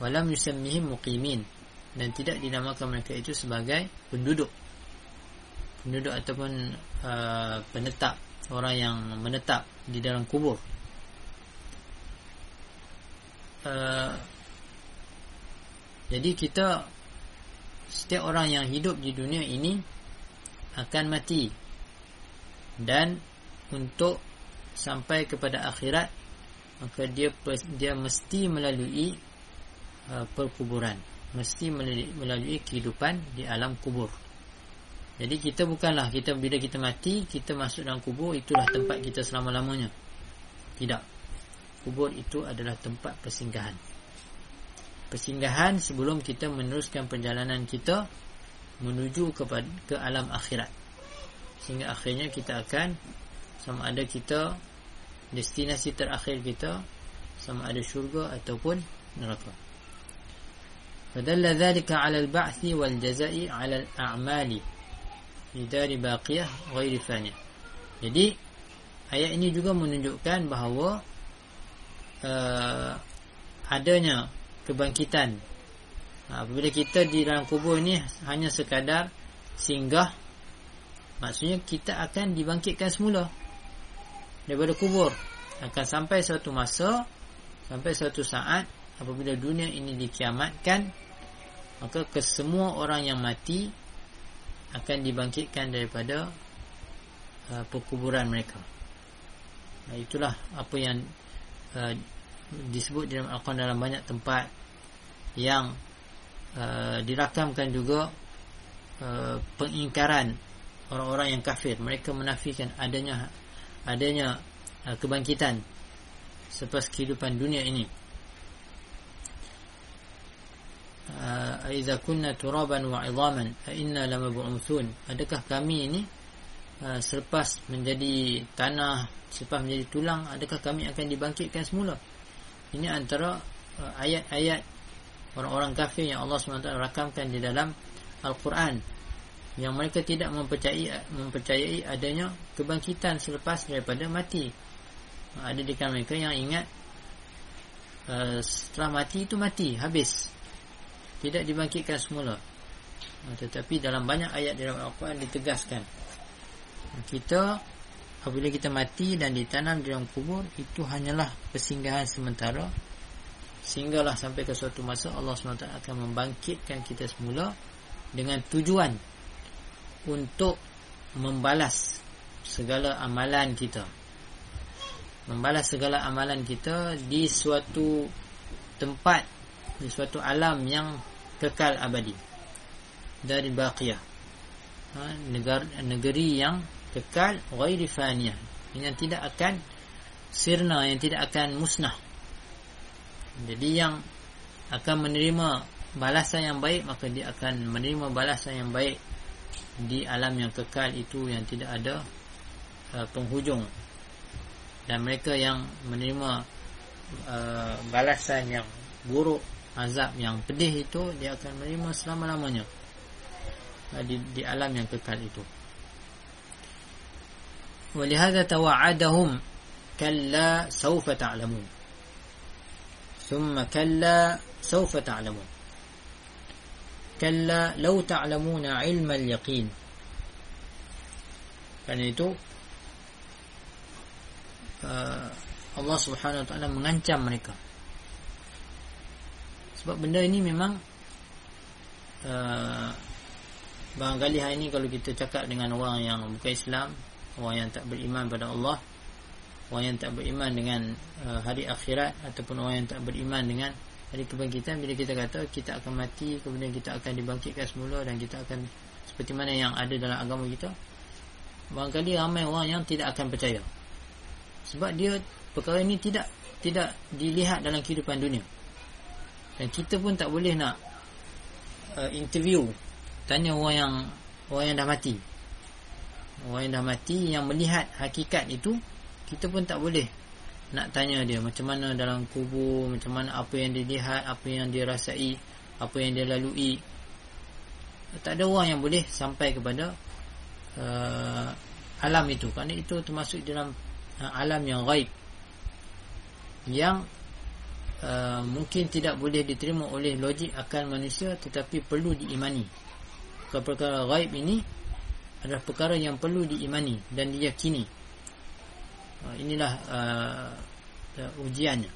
Walam yusammihim muqimin. Dan tidak dinamakan mereka itu sebagai penduduk. Penduduk ataupun uh, penetap. Orang yang menetap di dalam kubur. Uh, jadi kita setiap orang yang hidup di dunia ini akan mati dan untuk sampai kepada akhirat maka dia dia mesti melalui uh, perkuburan mesti melalui, melalui kehidupan di alam kubur jadi kita bukanlah kita bila kita mati kita masuk dalam kubur itulah tempat kita selama-lamanya. Tidak. Kubur itu adalah tempat persinggahan. Persinggahan sebelum kita meneruskan perjalanan kita menuju kepada ke alam akhirat. Sehingga akhirnya kita akan sama ada kita destinasi terakhir kita sama ada syurga ataupun neraka. Fadalla dhalika 'ala al-ba'thi wal jaza'i 'ala al-a'mali lidari baqiyah ghairi fani. Jadi ayat ini juga menunjukkan bahawa uh, adanya kebangkitan. Apabila kita di dalam kubur ini hanya sekadar singgah maksudnya kita akan dibangkitkan semula daripada kubur akan sampai suatu masa sampai suatu saat apabila dunia ini dikiamatkan maka kesemua orang yang mati akan dibangkitkan daripada uh, perkuburan mereka. Uh, itulah apa yang uh, disebut dalam Al-Quran dalam banyak tempat yang uh, dirakamkan juga uh, pengingkaran orang-orang yang kafir. Mereka menafikan adanya adanya uh, kebangkitan selepas kehidupan dunia ini. aiza kunna turaban wa 'idhaman fa inna lamab'uthun adakah kami ini uh, selepas menjadi tanah selepas menjadi tulang adakah kami akan dibangkitkan semula ini antara uh, ayat-ayat orang-orang kafir yang Allah SWT rakamkan di dalam Al-Quran. Yang mereka tidak mempercayai mempercayai adanya kebangkitan selepas daripada mati. Ada di kalangan mereka yang ingat uh, setelah mati itu mati habis. Tidak dibangkitkan semula. Ha, tetapi dalam banyak ayat dalam Al-Quran ditegaskan. Kita apabila kita mati dan ditanam di dalam kubur itu hanyalah persinggahan sementara sehinggalah sampai ke suatu masa Allah SWT akan membangkitkan kita semula dengan tujuan untuk membalas segala amalan kita. Membalas segala amalan kita di suatu tempat di suatu alam yang kekal abadi dari baqiyah. Ha, negara negeri yang kekal ghairi faniyah yang tidak akan sirna yang tidak akan musnah jadi yang akan menerima balasan yang baik maka dia akan menerima balasan yang baik di alam yang kekal itu yang tidak ada uh, penghujung dan mereka yang menerima uh, balasan yang buruk azab yang pedih itu dia akan menerima selama-lamanya uh, di, di alam yang kekal itu ولهذا توعدهم كلا سوف تعلمون ثم كلا سوف تعلمون كلا لو تعلمون علم اليقين kerana itu uh, Allah subhanahu wa ta'ala mengancam mereka sebab benda ini memang uh, barangkali hari ini kalau kita cakap dengan orang yang bukan Islam orang yang tak beriman pada Allah orang yang tak beriman dengan uh, hari akhirat ataupun orang yang tak beriman dengan hari kebangkitan bila kita kata kita akan mati kemudian kita akan dibangkitkan semula dan kita akan seperti mana yang ada dalam agama kita barangkali ramai orang yang tidak akan percaya. Sebab dia perkara ini tidak tidak dilihat dalam kehidupan dunia. Dan kita pun tak boleh nak uh, interview tanya orang yang orang yang dah mati. Orang yang dah mati yang melihat hakikat itu kita pun tak boleh nak tanya dia macam mana dalam kubur macam mana apa yang dia lihat apa yang dia rasai apa yang dia lalui. Tak ada orang yang boleh sampai kepada uh, alam itu. Kerana itu termasuk dalam uh, alam yang gaib yang uh, mungkin tidak boleh diterima oleh logik akal manusia tetapi perlu diimani. Perkara gaib ini adalah perkara yang perlu diimani dan diyakini inilah uh, ujiannya.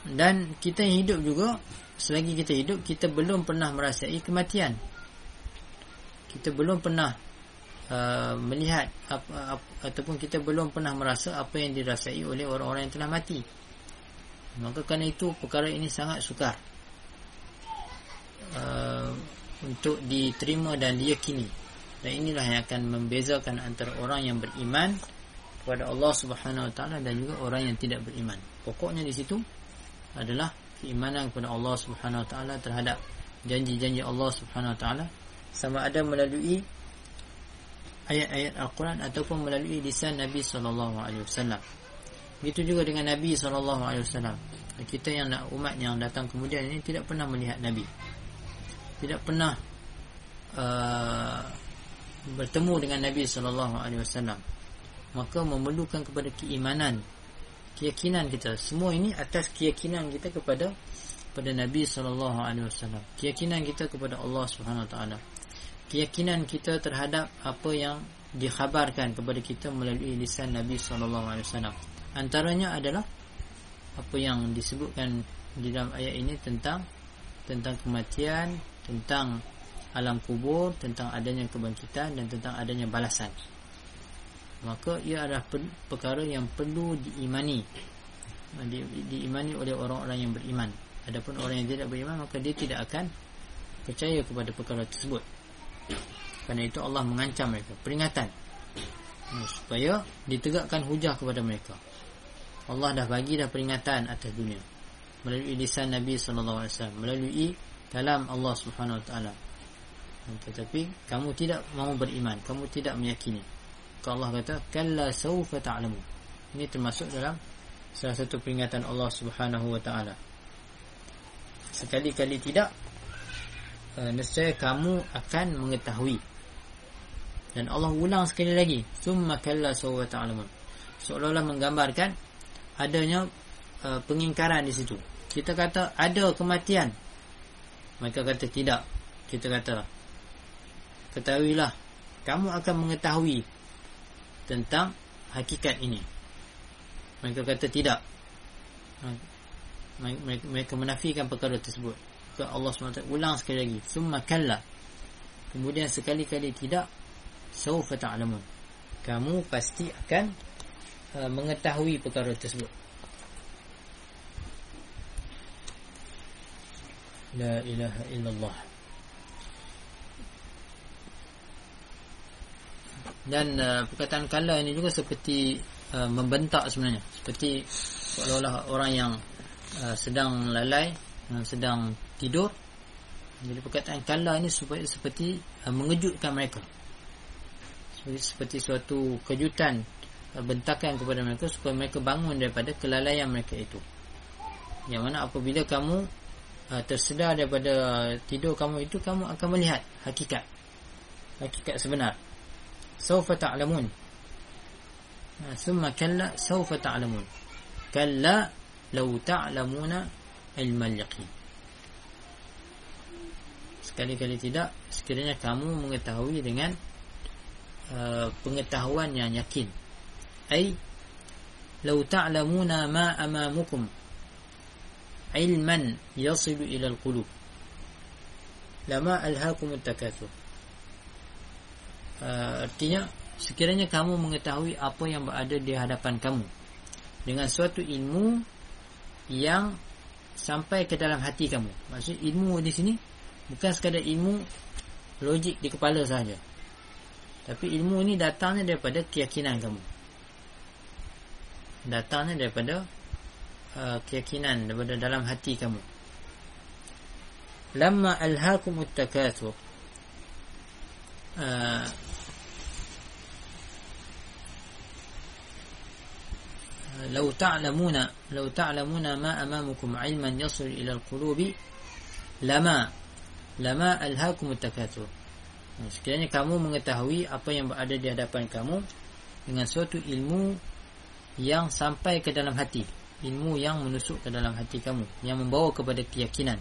Dan kita hidup juga selagi kita hidup kita belum pernah merasai kematian. Kita belum pernah uh, melihat apa, apa, ataupun kita belum pernah merasa apa yang dirasai oleh orang-orang yang telah mati. Maka kerana itu perkara ini sangat sukar. Uh, untuk diterima dan diyakini dan inilah yang akan membezakan antara orang yang beriman kepada Allah Subhanahu Wa Taala dan juga orang yang tidak beriman pokoknya di situ adalah keimanan kepada Allah Subhanahu Wa Taala terhadap janji-janji Allah Subhanahu Wa Taala sama ada melalui ayat-ayat Al-Quran ataupun melalui lisan Nabi sallallahu alaihi wasallam. Begitu juga dengan Nabi sallallahu alaihi wasallam. Kita yang nak umat yang datang kemudian ini tidak pernah melihat Nabi tidak pernah uh, bertemu dengan Nabi sallallahu alaihi wasallam maka memerlukan kepada keimanan keyakinan kita. Semua ini atas keyakinan kita kepada pada Nabi sallallahu alaihi wasallam. Keyakinan kita kepada Allah Subhanahu taala. Keyakinan kita terhadap apa yang dikhabarkan kepada kita melalui lisan Nabi sallallahu alaihi wasallam. Antaranya adalah apa yang disebutkan di dalam ayat ini tentang tentang kematian tentang alam kubur, tentang adanya kebangkitan dan tentang adanya balasan. Maka ia adalah perkara yang perlu diimani. Di, diimani oleh orang-orang yang beriman. Adapun orang yang tidak beriman maka dia tidak akan percaya kepada perkara tersebut. Kerana itu Allah mengancam mereka, peringatan supaya ditegakkan hujah kepada mereka. Allah dah bagi dah peringatan atas dunia melalui lisan Nabi sallallahu alaihi wasallam melalui kalam Allah Subhanahu Wa Taala. Tetapi kamu tidak mau beriman, kamu tidak meyakini. Kalau Allah kata, "Kalla sawfa ta'lamu." Ini termasuk dalam salah satu peringatan Allah Subhanahu Wa Taala. Sekali-kali tidak uh, nescaya kamu akan mengetahui. Dan Allah ulang sekali lagi, "Summa kalla sawfa ta'lamun." Seolah-olah menggambarkan adanya uh, pengingkaran di situ. Kita kata ada kematian, mereka kata tidak. Kita kata ketahuilah kamu akan mengetahui tentang hakikat ini. Mereka kata tidak. Mereka menafikan perkara tersebut. Ke Allah SWT ulang sekali lagi. Summa kalla. Kemudian sekali-kali tidak sawfa ta'lamun. Kamu pasti akan uh, mengetahui perkara tersebut. La ilaha illallah. Dan uh, perkataan kala ini juga seperti uh, membentak sebenarnya. Seperti seolah-olah orang yang uh, sedang lalai uh, sedang tidur. Jadi perkataan kala ini supaya seperti uh, mengejutkan mereka. Seperti, seperti suatu kejutan uh, bentakan kepada mereka supaya mereka bangun daripada kelalaian mereka itu. Yang mana apabila kamu uh, tersedar daripada tidur kamu itu kamu akan melihat hakikat. Hakikat sebenar سوف تعلمون ثم كلا سوف تعلمون كلا لو تعلمون علم اليقين sekali-kali tidak sekiranya kamu mengetahui dengan uh, pengetahuan yang yakin ay law ta'lamuna ma amamukum ilman yasilu ila al-qulub lama alhaakum at-takathur uh, artinya sekiranya kamu mengetahui apa yang berada di hadapan kamu dengan suatu ilmu yang sampai ke dalam hati kamu. Maksud ilmu di sini bukan sekadar ilmu logik di kepala saja tapi ilmu ini datangnya daripada keyakinan kamu. Datangnya daripada uh, keyakinan daripada dalam hati kamu. Lamma alhaakum at-takathur uh, لو تعلمون لو تعلمون ما أمامكم علما يصل إلى القلوب لما لما ألهاكم التكاثر sekiranya kamu mengetahui apa yang berada di hadapan kamu dengan suatu ilmu yang sampai ke dalam hati ilmu yang menusuk ke dalam hati kamu yang membawa kepada keyakinan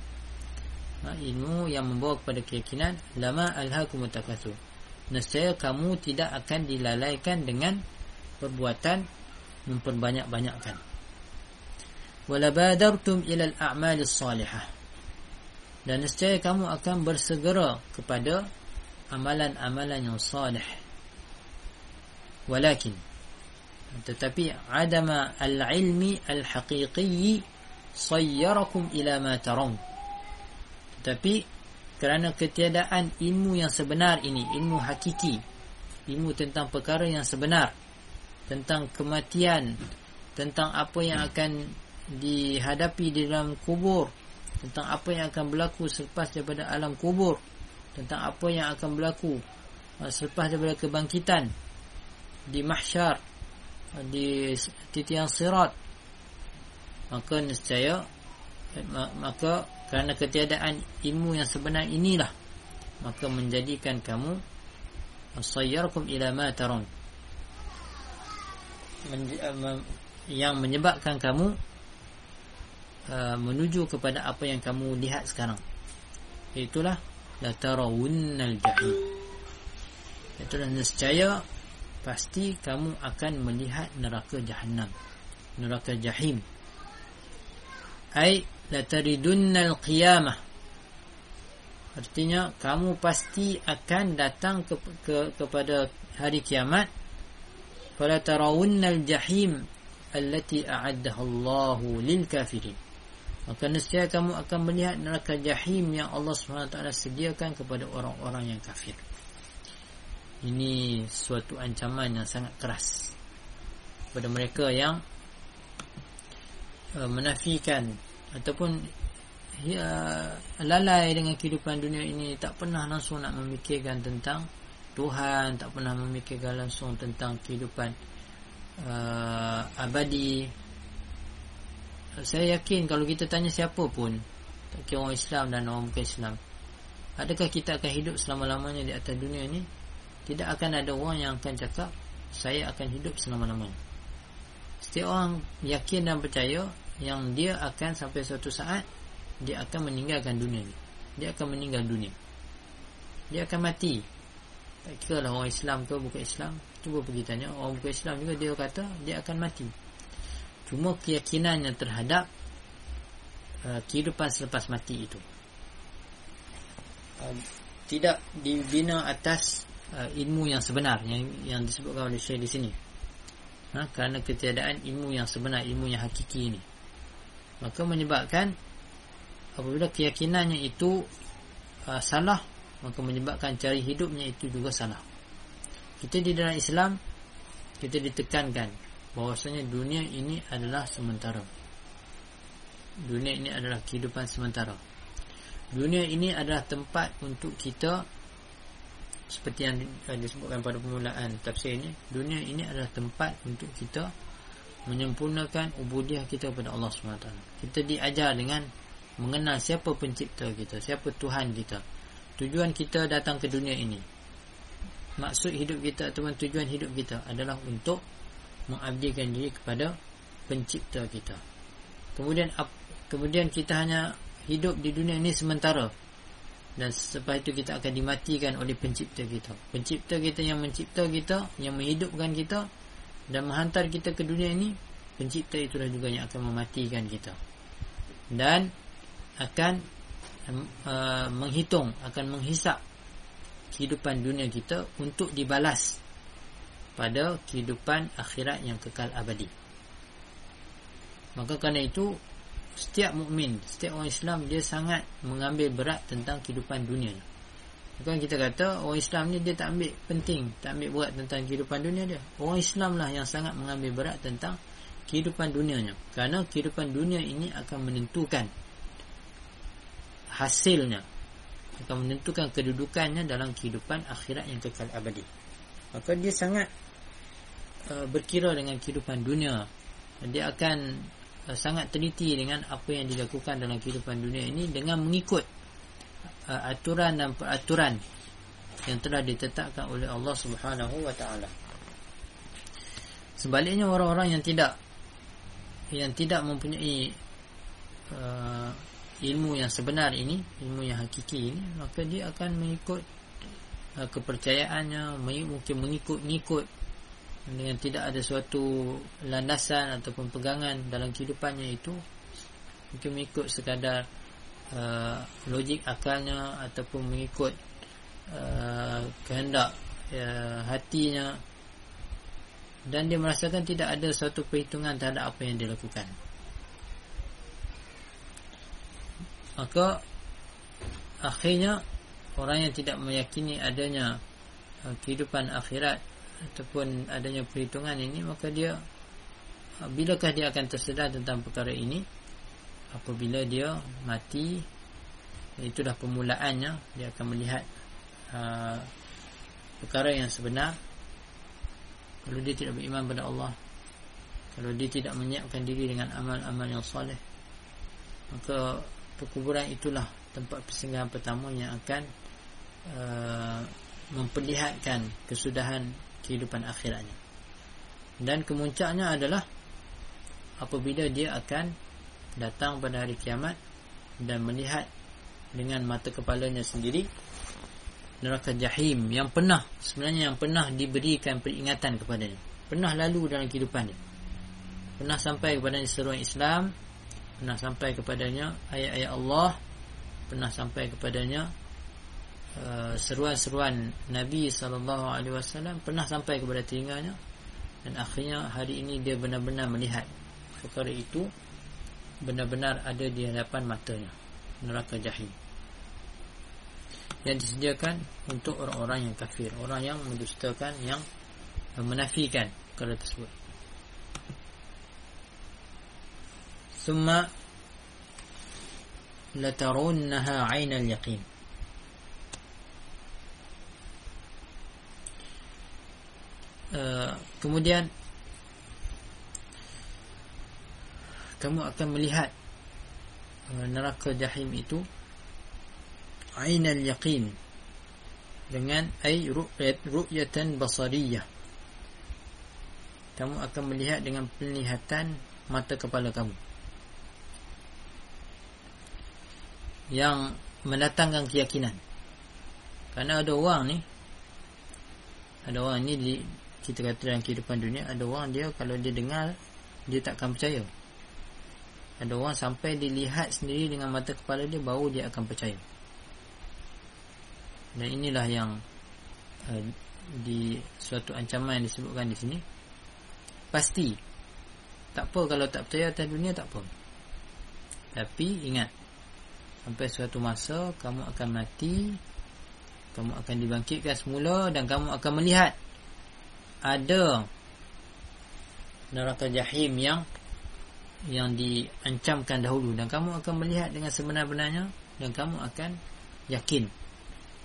ha, ilmu yang membawa kepada keyakinan lama alhaakum takatsur nescaya kamu tidak akan dilalaikan dengan perbuatan memperbanyak-banyakkan. Wala badartum ila al-a'mal as-salihah dan nescaya kamu akan bersegera kepada amalan-amalan yang salih. Walakin tetapi adama al-ilmi al-haqiqi sayyarakum ila ma tarawun tetapi kerana ketiadaan ilmu yang sebenar ini ilmu hakiki ilmu tentang perkara yang sebenar tentang kematian tentang apa yang akan dihadapi di dalam kubur tentang apa yang akan berlaku selepas daripada alam kubur tentang apa yang akan berlaku uh, selepas daripada kebangkitan di mahsyar uh, di titian sirat. Maka nescaya maka kerana ketiadaan ilmu yang sebenar inilah maka menjadikan kamu sayyarakum ila ma taron Eh, yang menyebabkan kamu uh, menuju kepada apa yang kamu lihat sekarang. Itulah la tarawunnal jahim. Itulah nescaya pasti kamu akan melihat neraka jahanam neraka jahim. Ai la taridunnal qiyamah. Artinya kamu pasti akan datang ke, ke kepada hari kiamat فلا ترون الجحيم التي أعدها الله للكافرين Maka nescaya kamu akan melihat neraka jahim yang Allah SWT sediakan kepada orang-orang yang kafir. Ini suatu ancaman yang sangat keras kepada mereka yang uh, menafikan ataupun ya, lalai dengan kehidupan dunia ini tak pernah langsung nak memikirkan tentang Tuhan tak pernah memikirkan langsung tentang kehidupan uh, abadi. Saya yakin kalau kita tanya siapa pun tak kira orang Islam dan orang bukan Islam adakah kita akan hidup selama-lamanya di atas dunia ini tidak akan ada orang yang akan cakap saya akan hidup selama-lamanya. Setiap orang yakin dan percaya yang dia akan sampai suatu saat dia akan meninggalkan dunia ini dia akan meninggal dunia. Dia akan mati kira lah orang Islam ke bukan Islam. Cuba pergi tanya. Orang bukan Islam juga dia kata Dia akan mati. Cuma keyakinannya terhadap uh, Kehidupan selepas mati itu. Uh, Tidak dibina atas uh, Ilmu yang sebenar Yang yang disebutkan oleh Syekh di sini. Ha, Kerana ketiadaan ilmu yang sebenar Ilmu yang hakiki ini. Maka menyebabkan Apabila keyakinannya itu uh, Salah maka menyebabkan cari hidupnya itu juga salah. Kita di dalam Islam kita ditekankan bahwasanya dunia ini adalah sementara. Dunia ini adalah kehidupan sementara. Dunia ini adalah tempat untuk kita seperti yang disebutkan pada permulaan tafsir ini dunia ini adalah tempat untuk kita menyempurnakan ubudiah kita kepada Allah SWT kita diajar dengan mengenal siapa pencipta kita siapa Tuhan kita tujuan kita datang ke dunia ini. Maksud hidup kita ataupun tujuan hidup kita adalah untuk mengabdikan diri kepada pencipta kita. Kemudian kemudian kita hanya hidup di dunia ini sementara. Dan selepas itu kita akan dimatikan oleh pencipta kita. Pencipta kita yang mencipta kita yang menghidupkan kita dan menghantar kita ke dunia ini pencipta itulah juga yang akan mematikan kita. Dan akan uh, menghitung akan menghisap kehidupan dunia kita untuk dibalas pada kehidupan akhirat yang kekal abadi maka kerana itu setiap mukmin, setiap orang Islam dia sangat mengambil berat tentang kehidupan dunia. Bukan kita kata orang Islam ni dia tak ambil penting, tak ambil berat tentang kehidupan dunia dia. Orang Islam lah yang sangat mengambil berat tentang kehidupan dunianya. Kerana kehidupan dunia ini akan menentukan hasilnya. Akan menentukan kedudukannya dalam kehidupan akhirat yang kekal abadi. Maka dia sangat uh, berkira dengan kehidupan dunia. Dia akan uh, sangat teliti dengan apa yang dilakukan dalam kehidupan dunia ini dengan mengikut uh, aturan dan peraturan yang telah ditetapkan oleh Allah Subhanahu wa taala. Sebaliknya orang-orang yang tidak yang tidak mempunyai uh, ilmu yang sebenar ini, ilmu yang hakiki ini, maka dia akan mengikut uh, kepercayaannya, mungkin mengikut-ngikut dengan tidak ada suatu landasan ataupun pegangan dalam kehidupannya itu mungkin mengikut sekadar uh, logik akalnya ataupun mengikut uh, kehendak uh, hatinya. Dan dia merasakan tidak ada suatu perhitungan terhadap apa yang dia lakukan maka akhirnya orang yang tidak meyakini adanya uh, kehidupan akhirat ataupun adanya perhitungan ini maka dia bilakah dia akan tersedar tentang perkara ini? Apabila dia mati itulah permulaannya dia akan melihat uh, perkara yang sebenar. Kalau dia tidak beriman pada Allah kalau dia tidak menyiapkan diri dengan amal-amal yang soleh maka perkuburan itulah tempat persinggahan pertama yang akan uh, memperlihatkan kesudahan kehidupan akhiratnya. Dan kemuncaknya adalah apabila dia akan datang pada hari kiamat dan melihat dengan mata kepalanya sendiri neraka jahim yang pernah sebenarnya yang pernah diberikan peringatan kepadanya. Pernah lalu dalam kehidupan dia. Pernah sampai kepadanya seruan Islam pernah sampai kepadanya ayat-ayat Allah pernah sampai kepadanya Uh, seruan-seruan Nabi sallallahu alaihi wasallam pernah sampai kepada telinganya dan akhirnya hari ini dia benar-benar melihat perkara itu benar-benar ada di hadapan matanya neraka jahim. Yang disediakan untuk orang-orang yang kafir orang yang mendustakan yang menafikan perkara tersebut latarunnaha 'ainal yaqin Uh, kemudian kamu akan melihat neraka jahim itu ainal yaqin dengan ay ru'yat ru'yatan basariyah. Kamu akan melihat dengan penglihatan mata kepala kamu yang mendatangkan keyakinan. Kerana ada orang ni ada orang ni di, kita kata dalam kehidupan dunia ada orang dia kalau dia dengar dia takkan percaya. Ada orang sampai dilihat sendiri dengan mata kepala dia baru dia akan percaya. Dan inilah yang uh, di suatu ancaman yang disebutkan di sini. Pasti. Tak apa kalau tak percaya atas dunia tak apa. Tapi ingat sampai suatu masa kamu akan mati kamu akan dibangkitkan semula dan kamu akan melihat ada neraka jahim yang yang diancamkan dahulu. Dan kamu akan melihat dengan sebenar-benarnya dan kamu akan yakin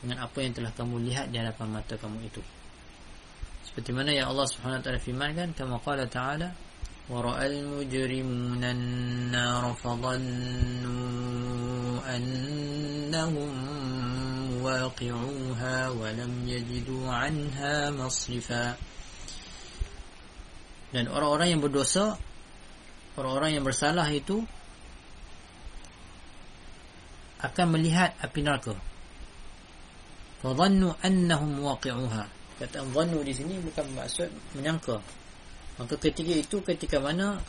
dengan apa yang telah kamu lihat di hadapan mata kamu itu. Seperti mana yang Allah taala firmankan kama qala ta'ala mujrimuna an-nar fadhannu annahum waqi'uha wa lam yajidu 'anha masrifa dan orang-orang yang berdosa orang-orang yang bersalah itu akan melihat api neraka. Fa dhannu annahum waqi'uha. Kata dhannu di sini bukan maksud menyangka. Maka ketika itu ketika mana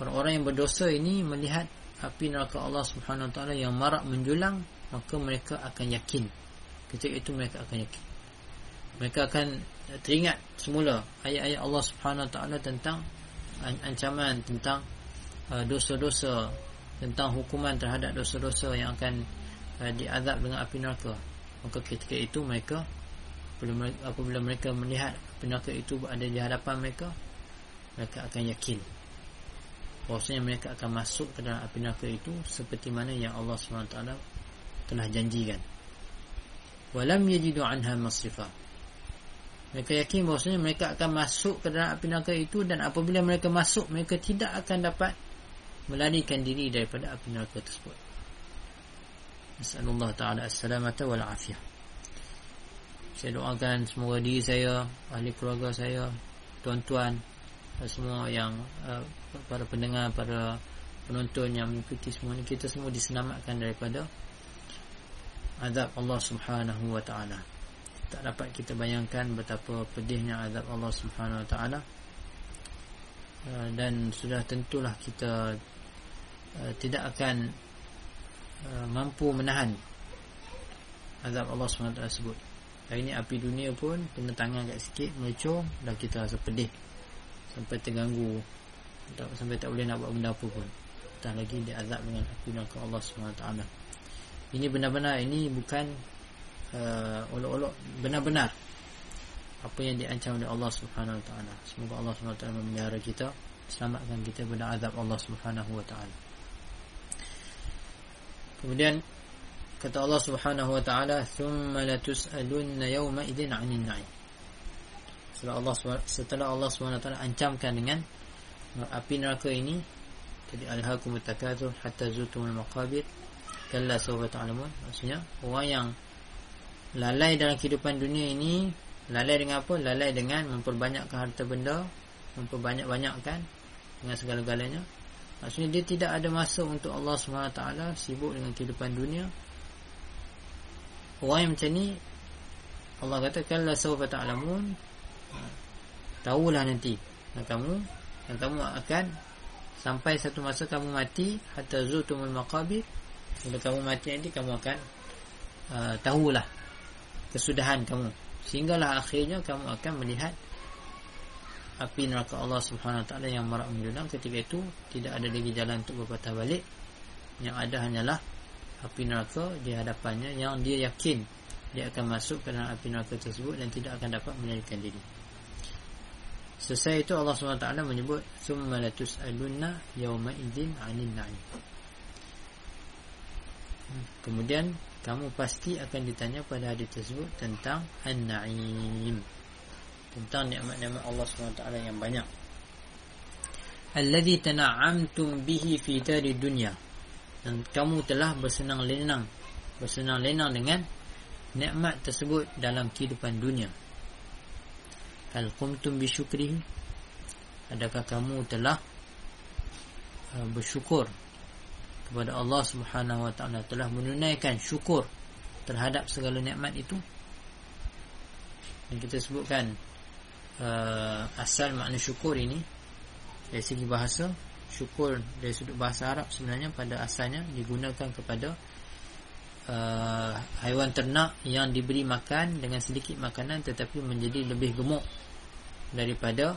orang-orang yang berdosa ini melihat api neraka Allah Subhanahu taala yang marak menjulang, maka mereka akan yakin. Ketika itu mereka akan yakin. Mereka akan teringat semula ayat-ayat Allah Subhanahu taala tentang ancaman tentang uh, dosa-dosa tentang hukuman terhadap dosa-dosa yang akan uh, diazab dengan api neraka maka ketika itu mereka apabila mereka melihat neraka itu ada di hadapan mereka mereka akan yakin bahawasanya mereka akan masuk ke dalam api neraka itu seperti mana yang Allah SWT telah janjikan walam yajidu anha masrifah mereka yakin bahawasanya mereka akan masuk ke dalam api neraka itu dan apabila mereka masuk mereka tidak akan dapat melarikan diri daripada api neraka tersebut. Nasallallahu taala as-salamata wal afiyah. Saya doakan semoga diri saya, ahli keluarga saya, tuan-tuan semua yang uh, para pendengar, para penonton yang mengikuti semua ini kita semua diselamatkan daripada azab Allah Subhanahu wa taala. Tak dapat kita bayangkan betapa pedihnya azab Allah Subhanahu Wa Taala. Uh, dan sudah tentulah kita uh, tidak akan uh, mampu menahan azab Allah Subhanahu Wa Taala tersebut. Hari ini api dunia pun kena tangan kat sikit melecur dah kita rasa pedih sampai terganggu tak, sampai tak boleh nak buat benda apa pun. Tak lagi diazab dengan api neraka Allah Taala. Ini benar-benar ini bukan uh, olok-olok benar-benar apa yang diancam oleh Allah Subhanahu Wa Taala. Semoga Allah Subhanahu Wa Taala memelihara kita, selamatkan kita dari azab Allah Subhanahu Wa Taala. Kemudian kata Allah Subhanahu Wa Taala, "Thumma latus'alunna yawma idzin 'anil na'im." Setelah Allah setelah Allah Taala ancamkan dengan api neraka ini, jadi alhaqum takatsur hatta zutumul maqabir. Kalla sawfa ta'lamun. Maksudnya orang yang lalai dalam kehidupan dunia ini lalai dengan apa lalai dengan memperbanyakkan harta benda memperbanyak-banyakkan dengan segala-galanya maksudnya dia tidak ada masa untuk Allah SWT sibuk dengan kehidupan dunia orang yang macam ni Allah kata kalla sawfa ta'lamun tahulah nanti. Kamu kamu akan sampai satu masa kamu mati hatta zutumul maqabir. Bila kamu mati nanti kamu akan uh, tahulah kesudahan kamu. Sehinggalah akhirnya kamu akan melihat api neraka Allah Subhanahu Wa Taala yang marak menjulang ketika itu tidak ada lagi jalan untuk berpatah balik. Yang ada hanyalah api neraka di hadapannya yang dia yakin dia akan masuk ke dalam api neraka tersebut dan tidak akan dapat menyelamatkan diri selesai itu Allah Taala menyebut summa latus'alunna yawma idzin 'anil na'im. Kemudian kamu pasti akan ditanya pada hari tersebut tentang An-Na'im. Tentang nikmat-nikmat Allah SWT yang banyak. Alladhi tana'amtum bihi fi dari dunia. Dan kamu telah bersenang lenang bersenang lenang dengan nikmat tersebut dalam kehidupan dunia hal qumtum bi syukrihi adakah kamu telah uh, bersyukur kepada Allah Subhanahu Wa Taala telah menunaikan syukur terhadap segala nikmat itu? Yang kita sebutkan uh, asal makna syukur ini dari segi bahasa. Syukur dari sudut bahasa Arab sebenarnya pada asalnya digunakan kepada uh, haiwan ternak yang diberi makan dengan sedikit makanan tetapi menjadi lebih gemuk daripada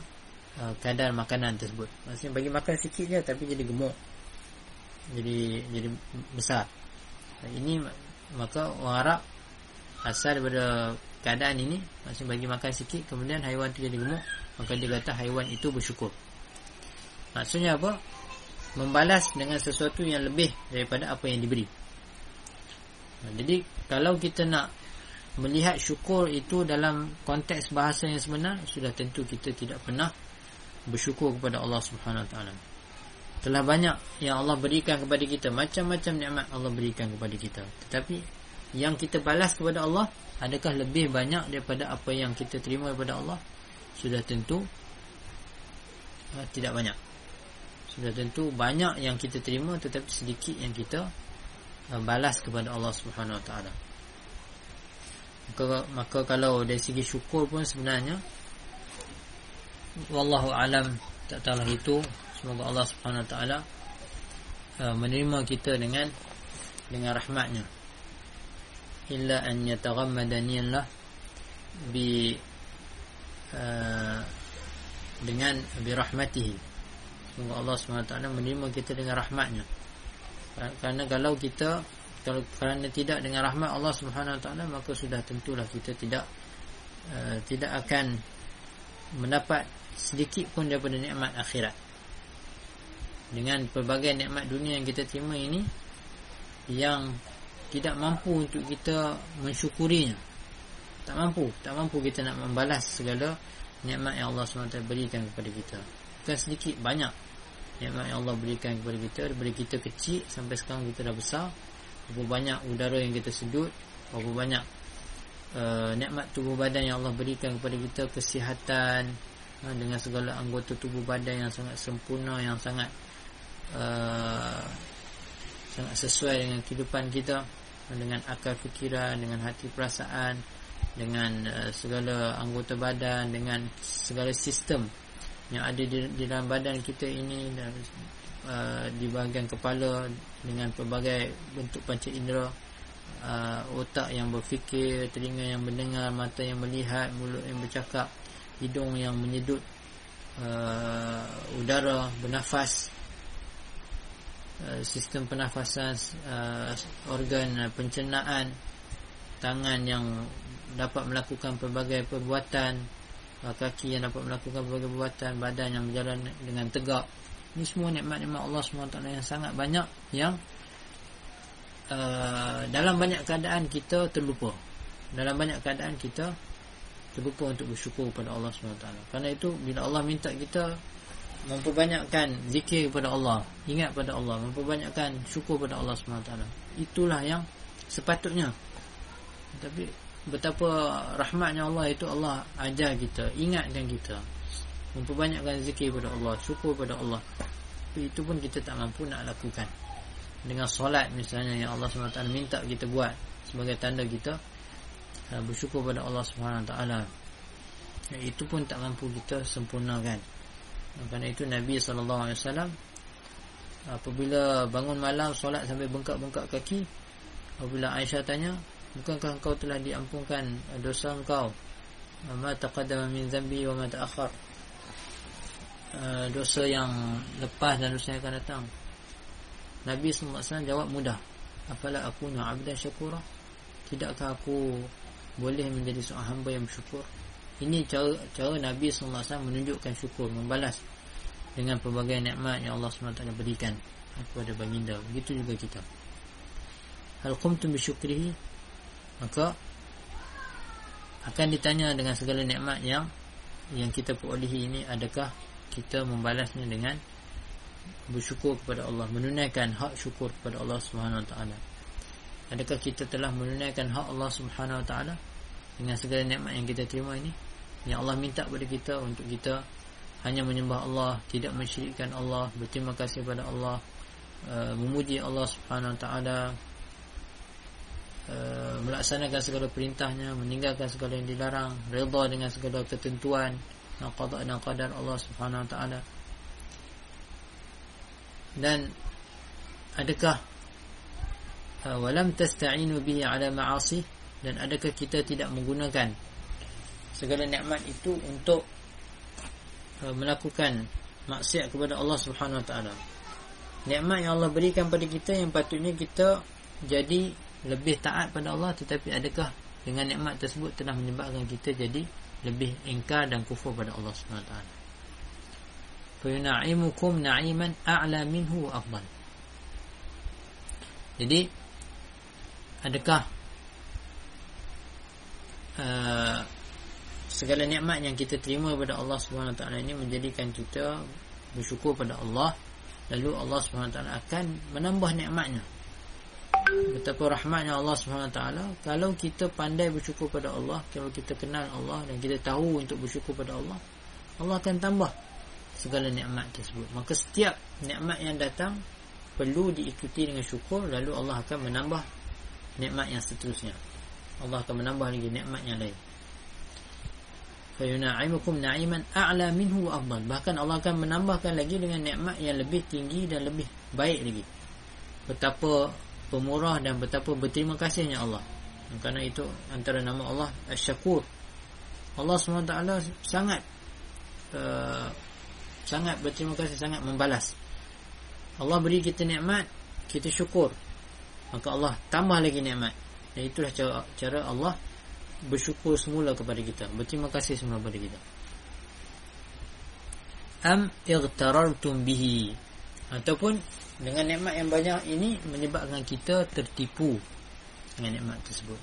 uh, kadar makanan tersebut. Maksudnya bagi makan sikit je tapi jadi gemuk. Jadi jadi besar. Ini maka orang Arab asal daripada keadaan ini maksudnya bagi makan sikit kemudian haiwan tu jadi gemuk maka dia kata haiwan itu bersyukur. Maksudnya apa? Membalas dengan sesuatu yang lebih daripada apa yang diberi jadi kalau kita nak melihat syukur itu dalam konteks bahasa yang sebenar sudah tentu kita tidak pernah bersyukur kepada Allah Subhanahu Wa Taala. Telah banyak yang Allah berikan kepada kita macam-macam nikmat Allah berikan kepada kita. Tetapi yang kita balas kepada Allah adakah lebih banyak daripada apa yang kita terima daripada Allah? Sudah tentu uh, tidak banyak. Sudah tentu banyak yang kita terima tetapi sedikit yang kita balas kepada Allah Subhanahu Wa Taala maka, maka kalau dari segi syukur pun sebenarnya wallahu alam tak tahu itu Semoga Allah Subhanahu taala uh, menerima kita dengan dengan rahmatnya. Illa an yataghammadani Allah bi uh, dengan bi rahmatihi. Semoga Allah Subhanahu taala menerima kita dengan rahmatnya. Karena kalau kita kalau kerana tidak dengan rahmat Allah Subhanahu taala maka sudah tentulah kita tidak uh, tidak akan mendapat sedikit pun daripada nikmat akhirat. Dengan pelbagai nikmat dunia yang kita terima ini yang tidak mampu untuk kita mensyukurinya. Tak mampu tak mampu kita nak membalas segala nikmat yang Allah SWT berikan kepada kita. Bukan sedikit banyak nikmat yang Allah berikan kepada kita daripada kita kecil sampai sekarang kita dah besar berapa banyak udara yang kita sedut berapa banyak uh, nikmat tubuh badan yang Allah berikan kepada kita kesihatan uh, dengan segala anggota tubuh badan yang sangat sempurna yang sangat Uh, sangat sesuai dengan kehidupan kita dengan akal fikiran dengan hati perasaan dengan uh, segala anggota badan dengan segala sistem yang ada di, di dalam badan kita ini dan uh, di bahagian kepala dengan pelbagai bentuk panca indera uh, otak yang berfikir telinga yang mendengar mata yang melihat mulut yang bercakap hidung yang menyedut uh, udara bernafas Uh, sistem pernafasan uh, organ uh, pencernaan tangan yang dapat melakukan pelbagai perbuatan kaki yang dapat melakukan pelbagai perbuatan badan yang berjalan dengan tegak. Ini semua nikmat-nikmat Allah SWT yang sangat banyak yang uh, dalam banyak keadaan kita terlupa. Dalam banyak keadaan kita terlupa untuk bersyukur kepada Allah SWT kerana itu bila Allah minta kita memperbanyakkan zikir kepada Allah ingat pada Allah memperbanyakkan syukur kepada Allah SWT itulah yang sepatutnya. Tapi betapa rahmatnya Allah itu Allah ajar kita ingatkan kita. Memperbanyakkan zikir kepada Allah syukur kepada Allah. Itu pun kita tak mampu nak lakukan. Dengan solat misalnya yang Allah SWT minta kita buat sebagai tanda kita uh, bersyukur kepada Allah SWT itu pun tak mampu kita sempurnakan. Kerana itu Nabi SAW Apabila bangun malam Solat sampai bengkak-bengkak kaki Apabila Aisyah tanya Bukankah engkau telah diampunkan Dosa engkau? Ma taqadama min zambi wa ma ta'akhar Dosa yang Lepas dan dosa yang akan datang. Nabi SAW jawab mudah. Apalah aku na'abdan syakura? Tidakkah aku Boleh menjadi seorang hamba yang bersyukur? Ini cara cara Nabi wasallam menunjukkan syukur, membalas dengan pelbagai nikmat yang Allah SWT berikan kepada baginda. Begitu juga kita. Hal qumtum bisyukrihi maka akan ditanya dengan segala nikmat yang yang kita perolehi ini adakah kita membalasnya dengan bersyukur kepada Allah menunaikan hak syukur kepada Allah Subhanahu Wa Taala? Adakah kita telah menunaikan hak Allah Subhanahu Wa Taala dengan segala nikmat yang kita terima ini? Yang Allah minta kepada kita untuk kita hanya menyembah Allah, tidak mensyirikkan Allah, berterima kasih kepada Allah, uh, memuji Allah Subhanahu Wa Taala, uh, melaksanakan segala perintahnya, meninggalkan segala yang dilarang, redha dengan segala ketentuan dan qada dan qadar Allah Subhanahu Taala. Dan adakah uh, walam tasta'inu bihi ala ma'asi dan adakah kita tidak menggunakan segala nikmat itu untuk uh, melakukan maksiat kepada Allah Subhanahu Taala. Nikmat yang Allah berikan pada kita yang patutnya kita jadi lebih taat pada Allah tetapi adakah dengan nikmat tersebut telah menyebabkan kita jadi lebih ingkar dan kufur pada Allah yuna'imukum na'iman a'la minhu wa afdal. Jadi adakah uh, segala nikmat yang kita terima daripada Allah taala ini menjadikan kita bersyukur pada Allah lalu Allah taala akan menambah nikmatnya betapa rahmatnya Allah taala kalau kita pandai bersyukur pada Allah kalau kita kenal Allah dan kita tahu untuk bersyukur pada Allah Allah akan tambah segala nikmat tersebut. Maka setiap nikmat yang datang perlu diikuti dengan syukur lalu Allah akan menambah nikmat yang seterusnya. Allah akan menambah lagi nikmat yang lain. Fa yunaimukum na'iman a'la minhu afdal. Bahkan Allah akan menambahkan lagi dengan nikmat yang lebih tinggi dan lebih baik lagi. Betapa pemurah dan betapa berterima kasihnya Allah. Kerana itu antara nama Allah Asy-Syakur. Allah SWT sangat uh, sangat berterima kasih sangat membalas. Allah beri kita nikmat kita syukur. Maka Allah tambah lagi nikmat. Dan itulah cara cara Allah bersyukur semula kepada kita berterima kasih semula kepada kita. Am igtarartum bihi. Ataupun dengan nikmat yang banyak ini menyebabkan kita tertipu dengan nikmat tersebut.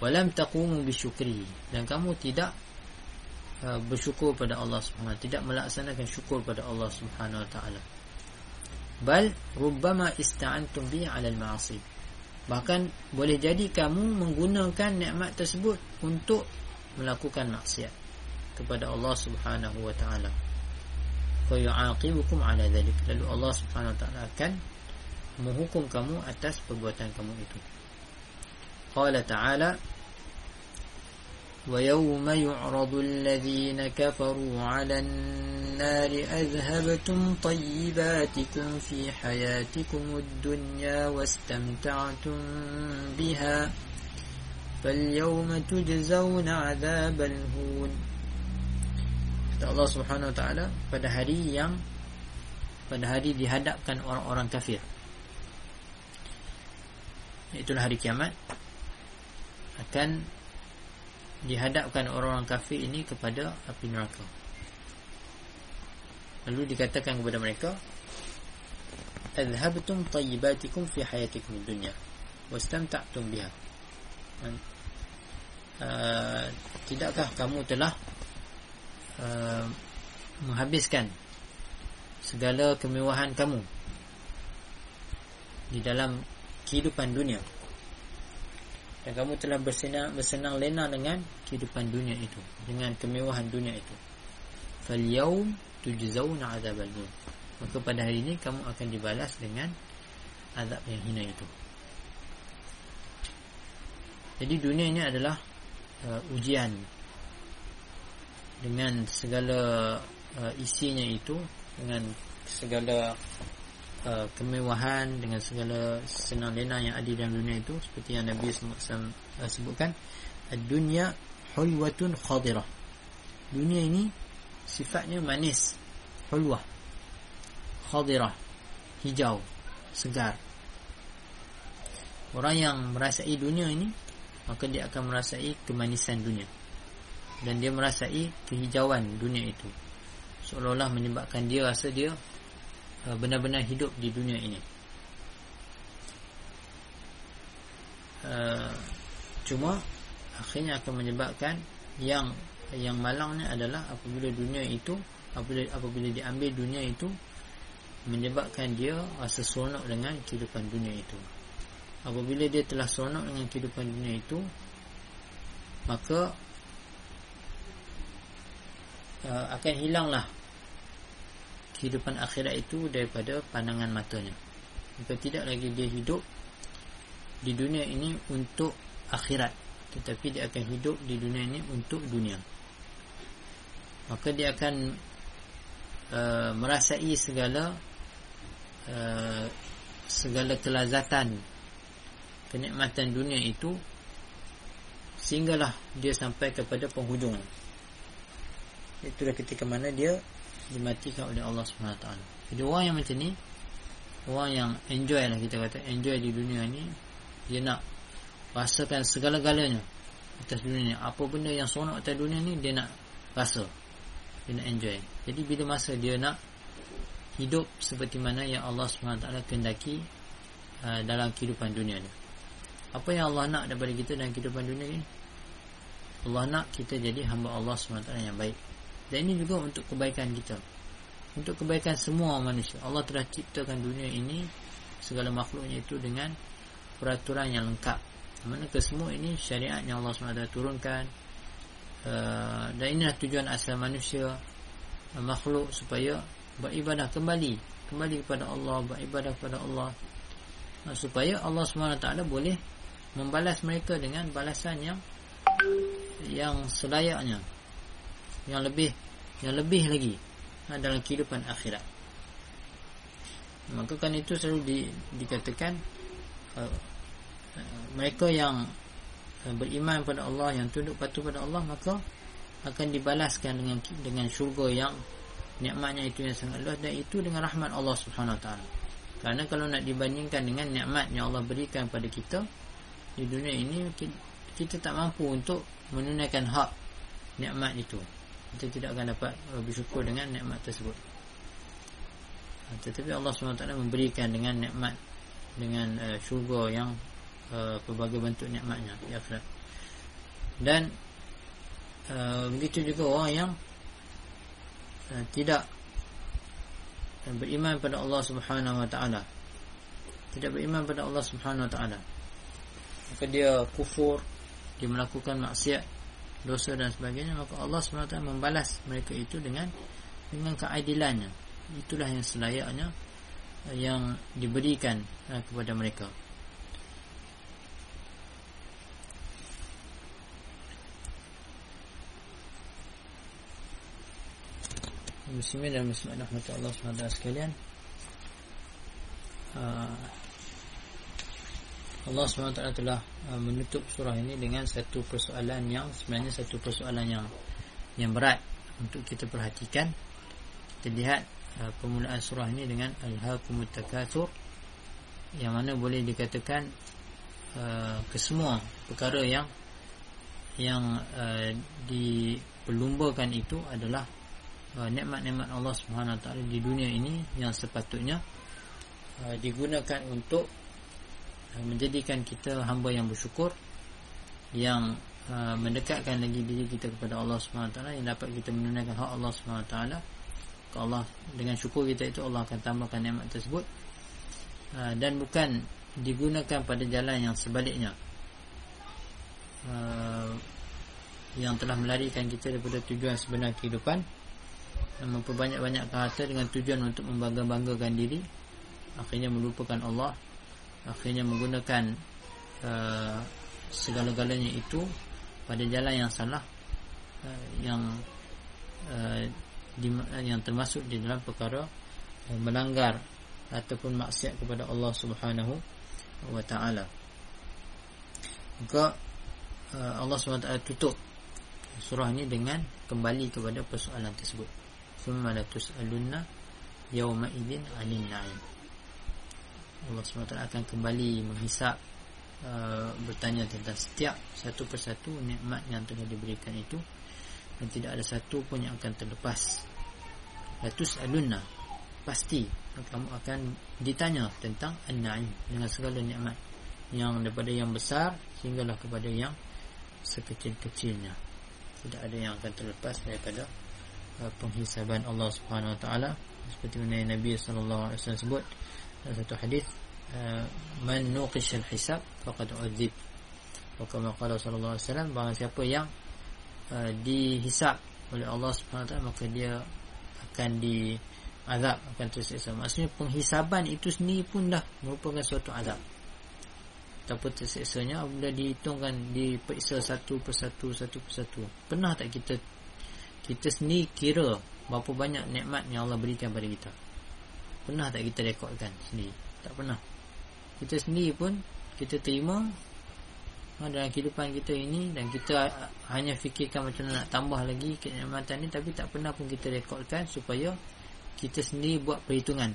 Walam taqumu bisyukri. Dan kamu tidak uh, bersyukur pada Allah Subhanahu tidak melaksanakan syukur pada Allah Subhanahu wa taala. Bal rubbama ista'antum bi 'ala al-ma'asi bahkan boleh jadi kamu menggunakan nikmat tersebut untuk melakukan maksiat kepada Allah Subhanahu wa taala fa yu'aqibukum 'ala dhalik lalu Allah Subhanahu wa taala akan menghukum kamu atas perbuatan kamu itu qala ta'ala ويوم يعرض الذين كفروا على النار أذهبتم طيباتكم في حياتكم الدنيا واستمتعتم بها فاليوم تجزون عذاب الهون Allah Subhanahu Wa Taala pada hari yang pada hari dihadapkan orang-orang kafir itulah hari kiamat akan dihadapkan orang-orang kafir ini kepada api neraka. Lalu dikatakan kepada mereka, "Adhabtum tayyibatikum fi hayatikum dunya wastamta'tum biha." Uh, tidakkah kamu telah uh, menghabiskan segala kemewahan kamu di dalam kehidupan dunia. Dan kamu telah bersenang, bersenang lena dengan kehidupan dunia itu dengan kemewahan dunia itu. Fal yaum tujzauna adzabal nun maka pada hari ini kamu akan dibalas dengan azab yang hina itu. Jadi dunia ini adalah uh, ujian dengan segala uh, isinya itu dengan segala Uh, kemewahan dengan segala senang lena yang ada dalam dunia itu seperti yang Nabi SAW uh, sebutkan dunia hulwatun khadirah. Dunia ini sifatnya manis hulwah khadirah hijau segar. Orang yang merasai dunia ini maka dia akan merasai kemanisan dunia dan dia merasai kehijauan dunia itu seolah-olah menyebabkan dia rasa dia Uh, benar-benar hidup di dunia ini. Uh, cuma akhirnya akan menyebabkan yang yang malangnya adalah apabila dunia itu apabila apabila diambil dunia itu menyebabkan dia rasa seronok dengan kehidupan dunia itu. Apabila dia telah seronok dengan kehidupan dunia itu maka uh, akan hilanglah kehidupan akhirat itu daripada pandangan matanya. Maka tidak lagi dia hidup di dunia ini untuk akhirat. Tetapi dia akan hidup di dunia ini untuk dunia. Maka dia akan uh, merasai segala uh, segala kelazatan kenikmatan dunia itu sehinggalah dia sampai kepada penghujung. Itulah ketika mana dia dimatikan oleh Allah SWT jadi orang yang macam ni orang yang enjoy lah kita kata enjoy di dunia ni dia nak rasakan segala-galanya atas dunia ni. Apa benda yang seronok atas dunia ni dia nak rasa dia nak enjoy. Jadi bila masa dia nak hidup seperti mana yang Allah SWT kendaki uh, dalam kehidupan dunia ni. Apa yang Allah nak daripada kita dalam kehidupan dunia ni? Allah nak kita jadi hamba Allah SWT yang baik dan ini juga untuk kebaikan kita. Untuk kebaikan semua manusia. Allah telah ciptakan dunia ini segala makhluknya itu dengan peraturan yang lengkap. Mana kesemua ini syariat yang Allah SWT turunkan. Uh, dan inilah tujuan asal manusia uh, makhluk supaya beribadah kembali. Kembali kepada Allah beribadah kepada Allah. Uh, supaya Allah SWT boleh membalas mereka dengan balasan yang yang selayaknya yang lebih yang lebih lagi dalam kehidupan akhirat maka kan itu selalu di, dikatakan uh, mereka yang beriman pada Allah yang tunduk patuh pada Allah maka akan dibalaskan dengan dengan syurga yang nikmatnya itu yang sangat luas dan itu dengan rahmat Allah Subhanahu Wa Taala. Kerana kalau nak dibandingkan dengan nikmat yang Allah berikan pada kita di dunia ini kita tak mampu untuk menunaikan hak nikmat itu. Kita tidak akan dapat bersyukur dengan nikmat tersebut. Ha, tetapi Allah SWT memberikan dengan nikmat dengan uh, syurga yang uh, pelbagai bentuk nikmatnya di akhirat. Dan uh, begitu juga orang yang uh, tidak beriman pada Allah Subhanahu Wa Taala. Tidak beriman pada Allah Subhanahu Wa Taala. Maka dia kufur dia melakukan maksiat dosa dan sebagainya maka Allah SWT membalas mereka itu dengan dengan keadilannya. Itulah yang selayaknya eh, yang diberikan uh, kepada mereka. Muslimin dan Rahmatullah Allah SWT sekalian uh, Allah SWT telah uh, menutup surah ini dengan satu persoalan yang sebenarnya satu persoalan yang yang berat untuk kita perhatikan. Kita lihat Uh, permulaan surah ini dengan Al-Hakumut Takathur yang mana boleh dikatakan uh, kesemua perkara yang yang uh, diperlumbakan itu adalah uh, nikmat-nikmat Allah Taala di dunia ini yang sepatutnya uh, digunakan untuk menjadikan kita hamba yang bersyukur yang uh, mendekatkan lagi diri kita kepada Allah Subhanahu Taala yang dapat kita menunaikan hak Allah Subhanahu Taala. Allah dengan syukur kita itu Allah akan tambahkan nikmat tersebut. Uh, dan bukan digunakan pada jalan yang sebaliknya. Uh, yang telah melarikan kita daripada tujuan sebenar kehidupan dan memperbanyak-banyakkan harta dengan tujuan untuk membangga-banggakan diri. Akhirnya melupakan Allah akhirnya menggunakan uh, segala-galanya itu pada jalan yang salah uh, yang uh, yang termasuk di dalam perkara eh, melanggar ataupun maksiat kepada Allah Subhanahu wa taala. Maka eh, Allah Subhanahu wa taala tutup surah ini dengan kembali kepada persoalan tersebut. Summa la tus'alunna yawma idzin 'anil na'im. Allah taala akan kembali menghisap uh, bertanya tentang setiap satu persatu nikmat yang telah diberikan itu. Dan tidak ada satu pun yang akan terlepas. Latus alunna. Pasti kamu akan ditanya tentang an-na'im dengan segala nikmat yang daripada yang besar sehinggalah kepada yang sekecil-kecilnya. Tidak ada yang akan terlepas daripada uh, penghisaban Allah Subhanahu Wa Taala. Seperti mana Nabi sallallahu alaihi wasallam sebut satu hadis uh, man nuqish al-hisab faqad udzib. Wa kama qala sallallahu alaihi wasallam bahawa siapa yang uh, dihisab oleh Allah Subhanahu Taala maka dia akan di azab akan tersiksa. Maksudnya penghisaban itu sendiri pun dah merupakan suatu azab. Ataupun tersiksanya bila dihitungkan diperiksa satu persatu satu persatu. Pernah tak kita kita sendiri kira berapa banyak nikmat yang Allah berikan pada kita pernah tak kita rekodkan sendiri? Tak pernah. Kita sendiri pun kita terima ha, dalam kehidupan kita ini dan kita hanya fikirkan macam mana nak tambah lagi kenikmatan ni tapi tak pernah pun kita rekodkan supaya kita sendiri buat perhitungan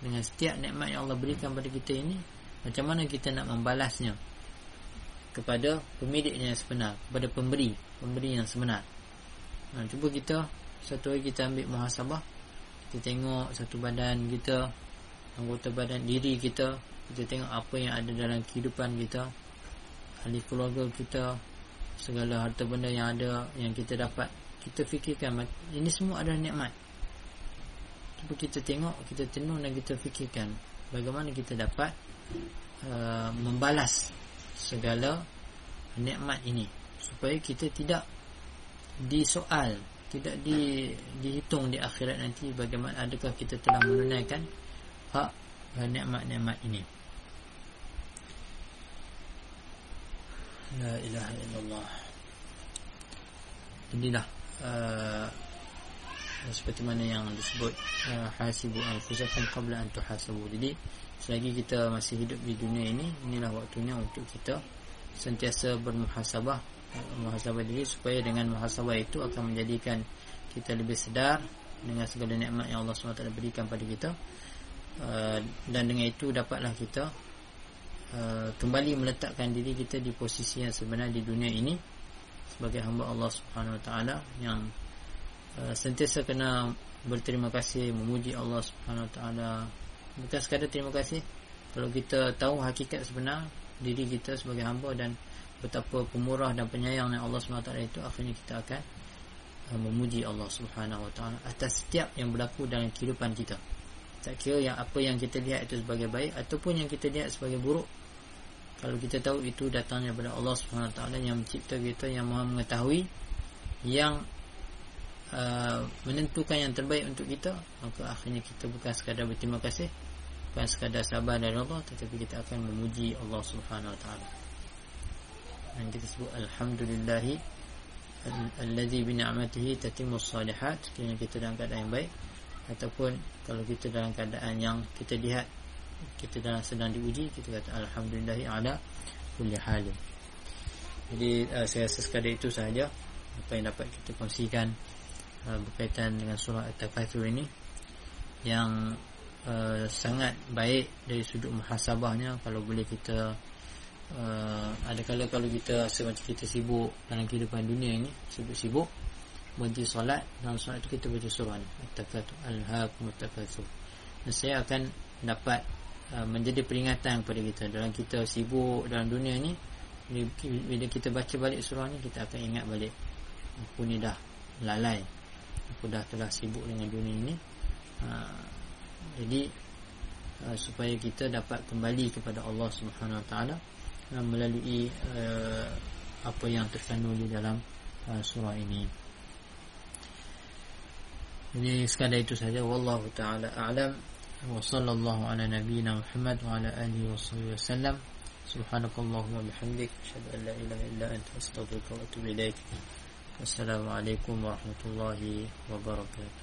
dengan setiap nikmat yang Allah berikan pada kita ini macam mana kita nak membalasnya kepada pemiliknya yang sebenar kepada pemberi pemberi yang sebenar. Ha, cuba kita satu hari kita ambil muhasabah kita tengok satu badan kita anggota badan diri kita. Kita tengok apa yang ada dalam kehidupan kita ahli keluarga kita segala harta benda yang ada yang kita dapat. Kita fikirkan ini semua adalah nikmat. Cuba kita tengok kita tenung dan kita fikirkan bagaimana kita dapat uh, membalas segala nikmat ini supaya kita tidak disoal tidak di, dihitung di akhirat nanti bagaimana adakah kita telah menunaikan hak nikmat-nikmat ini. La ilaha illallah. Inilah uh, Seperti mana yang disebut uh, Hasibu al-fuzakan qabla an tuhasabu Jadi Selagi kita masih hidup di dunia ini Inilah waktunya untuk kita Sentiasa bermuhasabah Muhasabah diri Supaya dengan muhasabah itu Akan menjadikan Kita lebih sedar Dengan segala nikmat yang Allah SWT berikan pada kita. Uh, Dan dengan itu dapatlah kita uh, Kembali meletakkan diri kita Di posisi yang sebenar di dunia ini Sebagai hamba Allah SWT Yang uh, Sentiasa kena Berterima kasih Memuji Allah SWT. Bukan sekadar terima kasih kalau kita tahu hakikat sebenar diri kita sebagai hamba dan betapa pemurah dan penyayang Allah SWT itu akhirnya kita akan uh, memuji Allah Subhanahu Wa Taala atas setiap yang berlaku dalam kehidupan kita. Tak kira yang apa yang kita lihat itu sebagai baik ataupun yang kita lihat sebagai buruk. Kalau kita tahu itu datangnya daripada Allah Subhanahu Wa Taala yang mencipta kita yang Maha mengetahui yang Uh, menentukan yang terbaik untuk kita maka akhirnya kita bukan sekadar berterima kasih bukan sekadar sabar dari Allah tetapi kita akan memuji Allah Subhanahu wa taala dan kita sebut alhamdulillah alladhi bi ni'matihi tatimmu salihat kena kita dalam keadaan yang baik. Ataupun kalau kita dalam keadaan yang kita lihat kita dalam sedang diuji kita kata alhamdulillah ala kulli hal. Jadi uh, saya rasa sekadar itu sahaja. Apa yang dapat kita kongsikan uh, berkaitan dengan surah At-Takatsur ini yang uh, sangat baik dari sudut muhasabahnya. Kalau boleh kita uh, ada kala kalau kita rasa macam kita sibuk dalam kehidupan dunia ini sibuk-sibuk berhenti solat dalam solat itu kita baca surah ni At-Takatsur Al-Haqum At-Takatsur dan saya akan dapat uh, menjadi peringatan kepada kita. Dalam kita sibuk dalam dunia ini bila kita baca balik surah ni kita akan ingat balik aku ni dah lalai. Aku dah telah sibuk dengan dunia ini ha, jadi ha, supaya kita dapat kembali kepada Allah Subhanahu Wa Taala ha, melalui uh, apa yang terkandung di dalam uh, surah ini. Jadi sekadar itu saja. Wallahu taala a'lam. Wa sallallahu ala nabiyyina Muhammad wa ala alihi wa sallam. Subhanakallahumma bihamdik. Asyhadu an la ilaha illa anta astaghfiruka wa atubu ilaik Assalamualaikum warahmatullahi wabarakatuh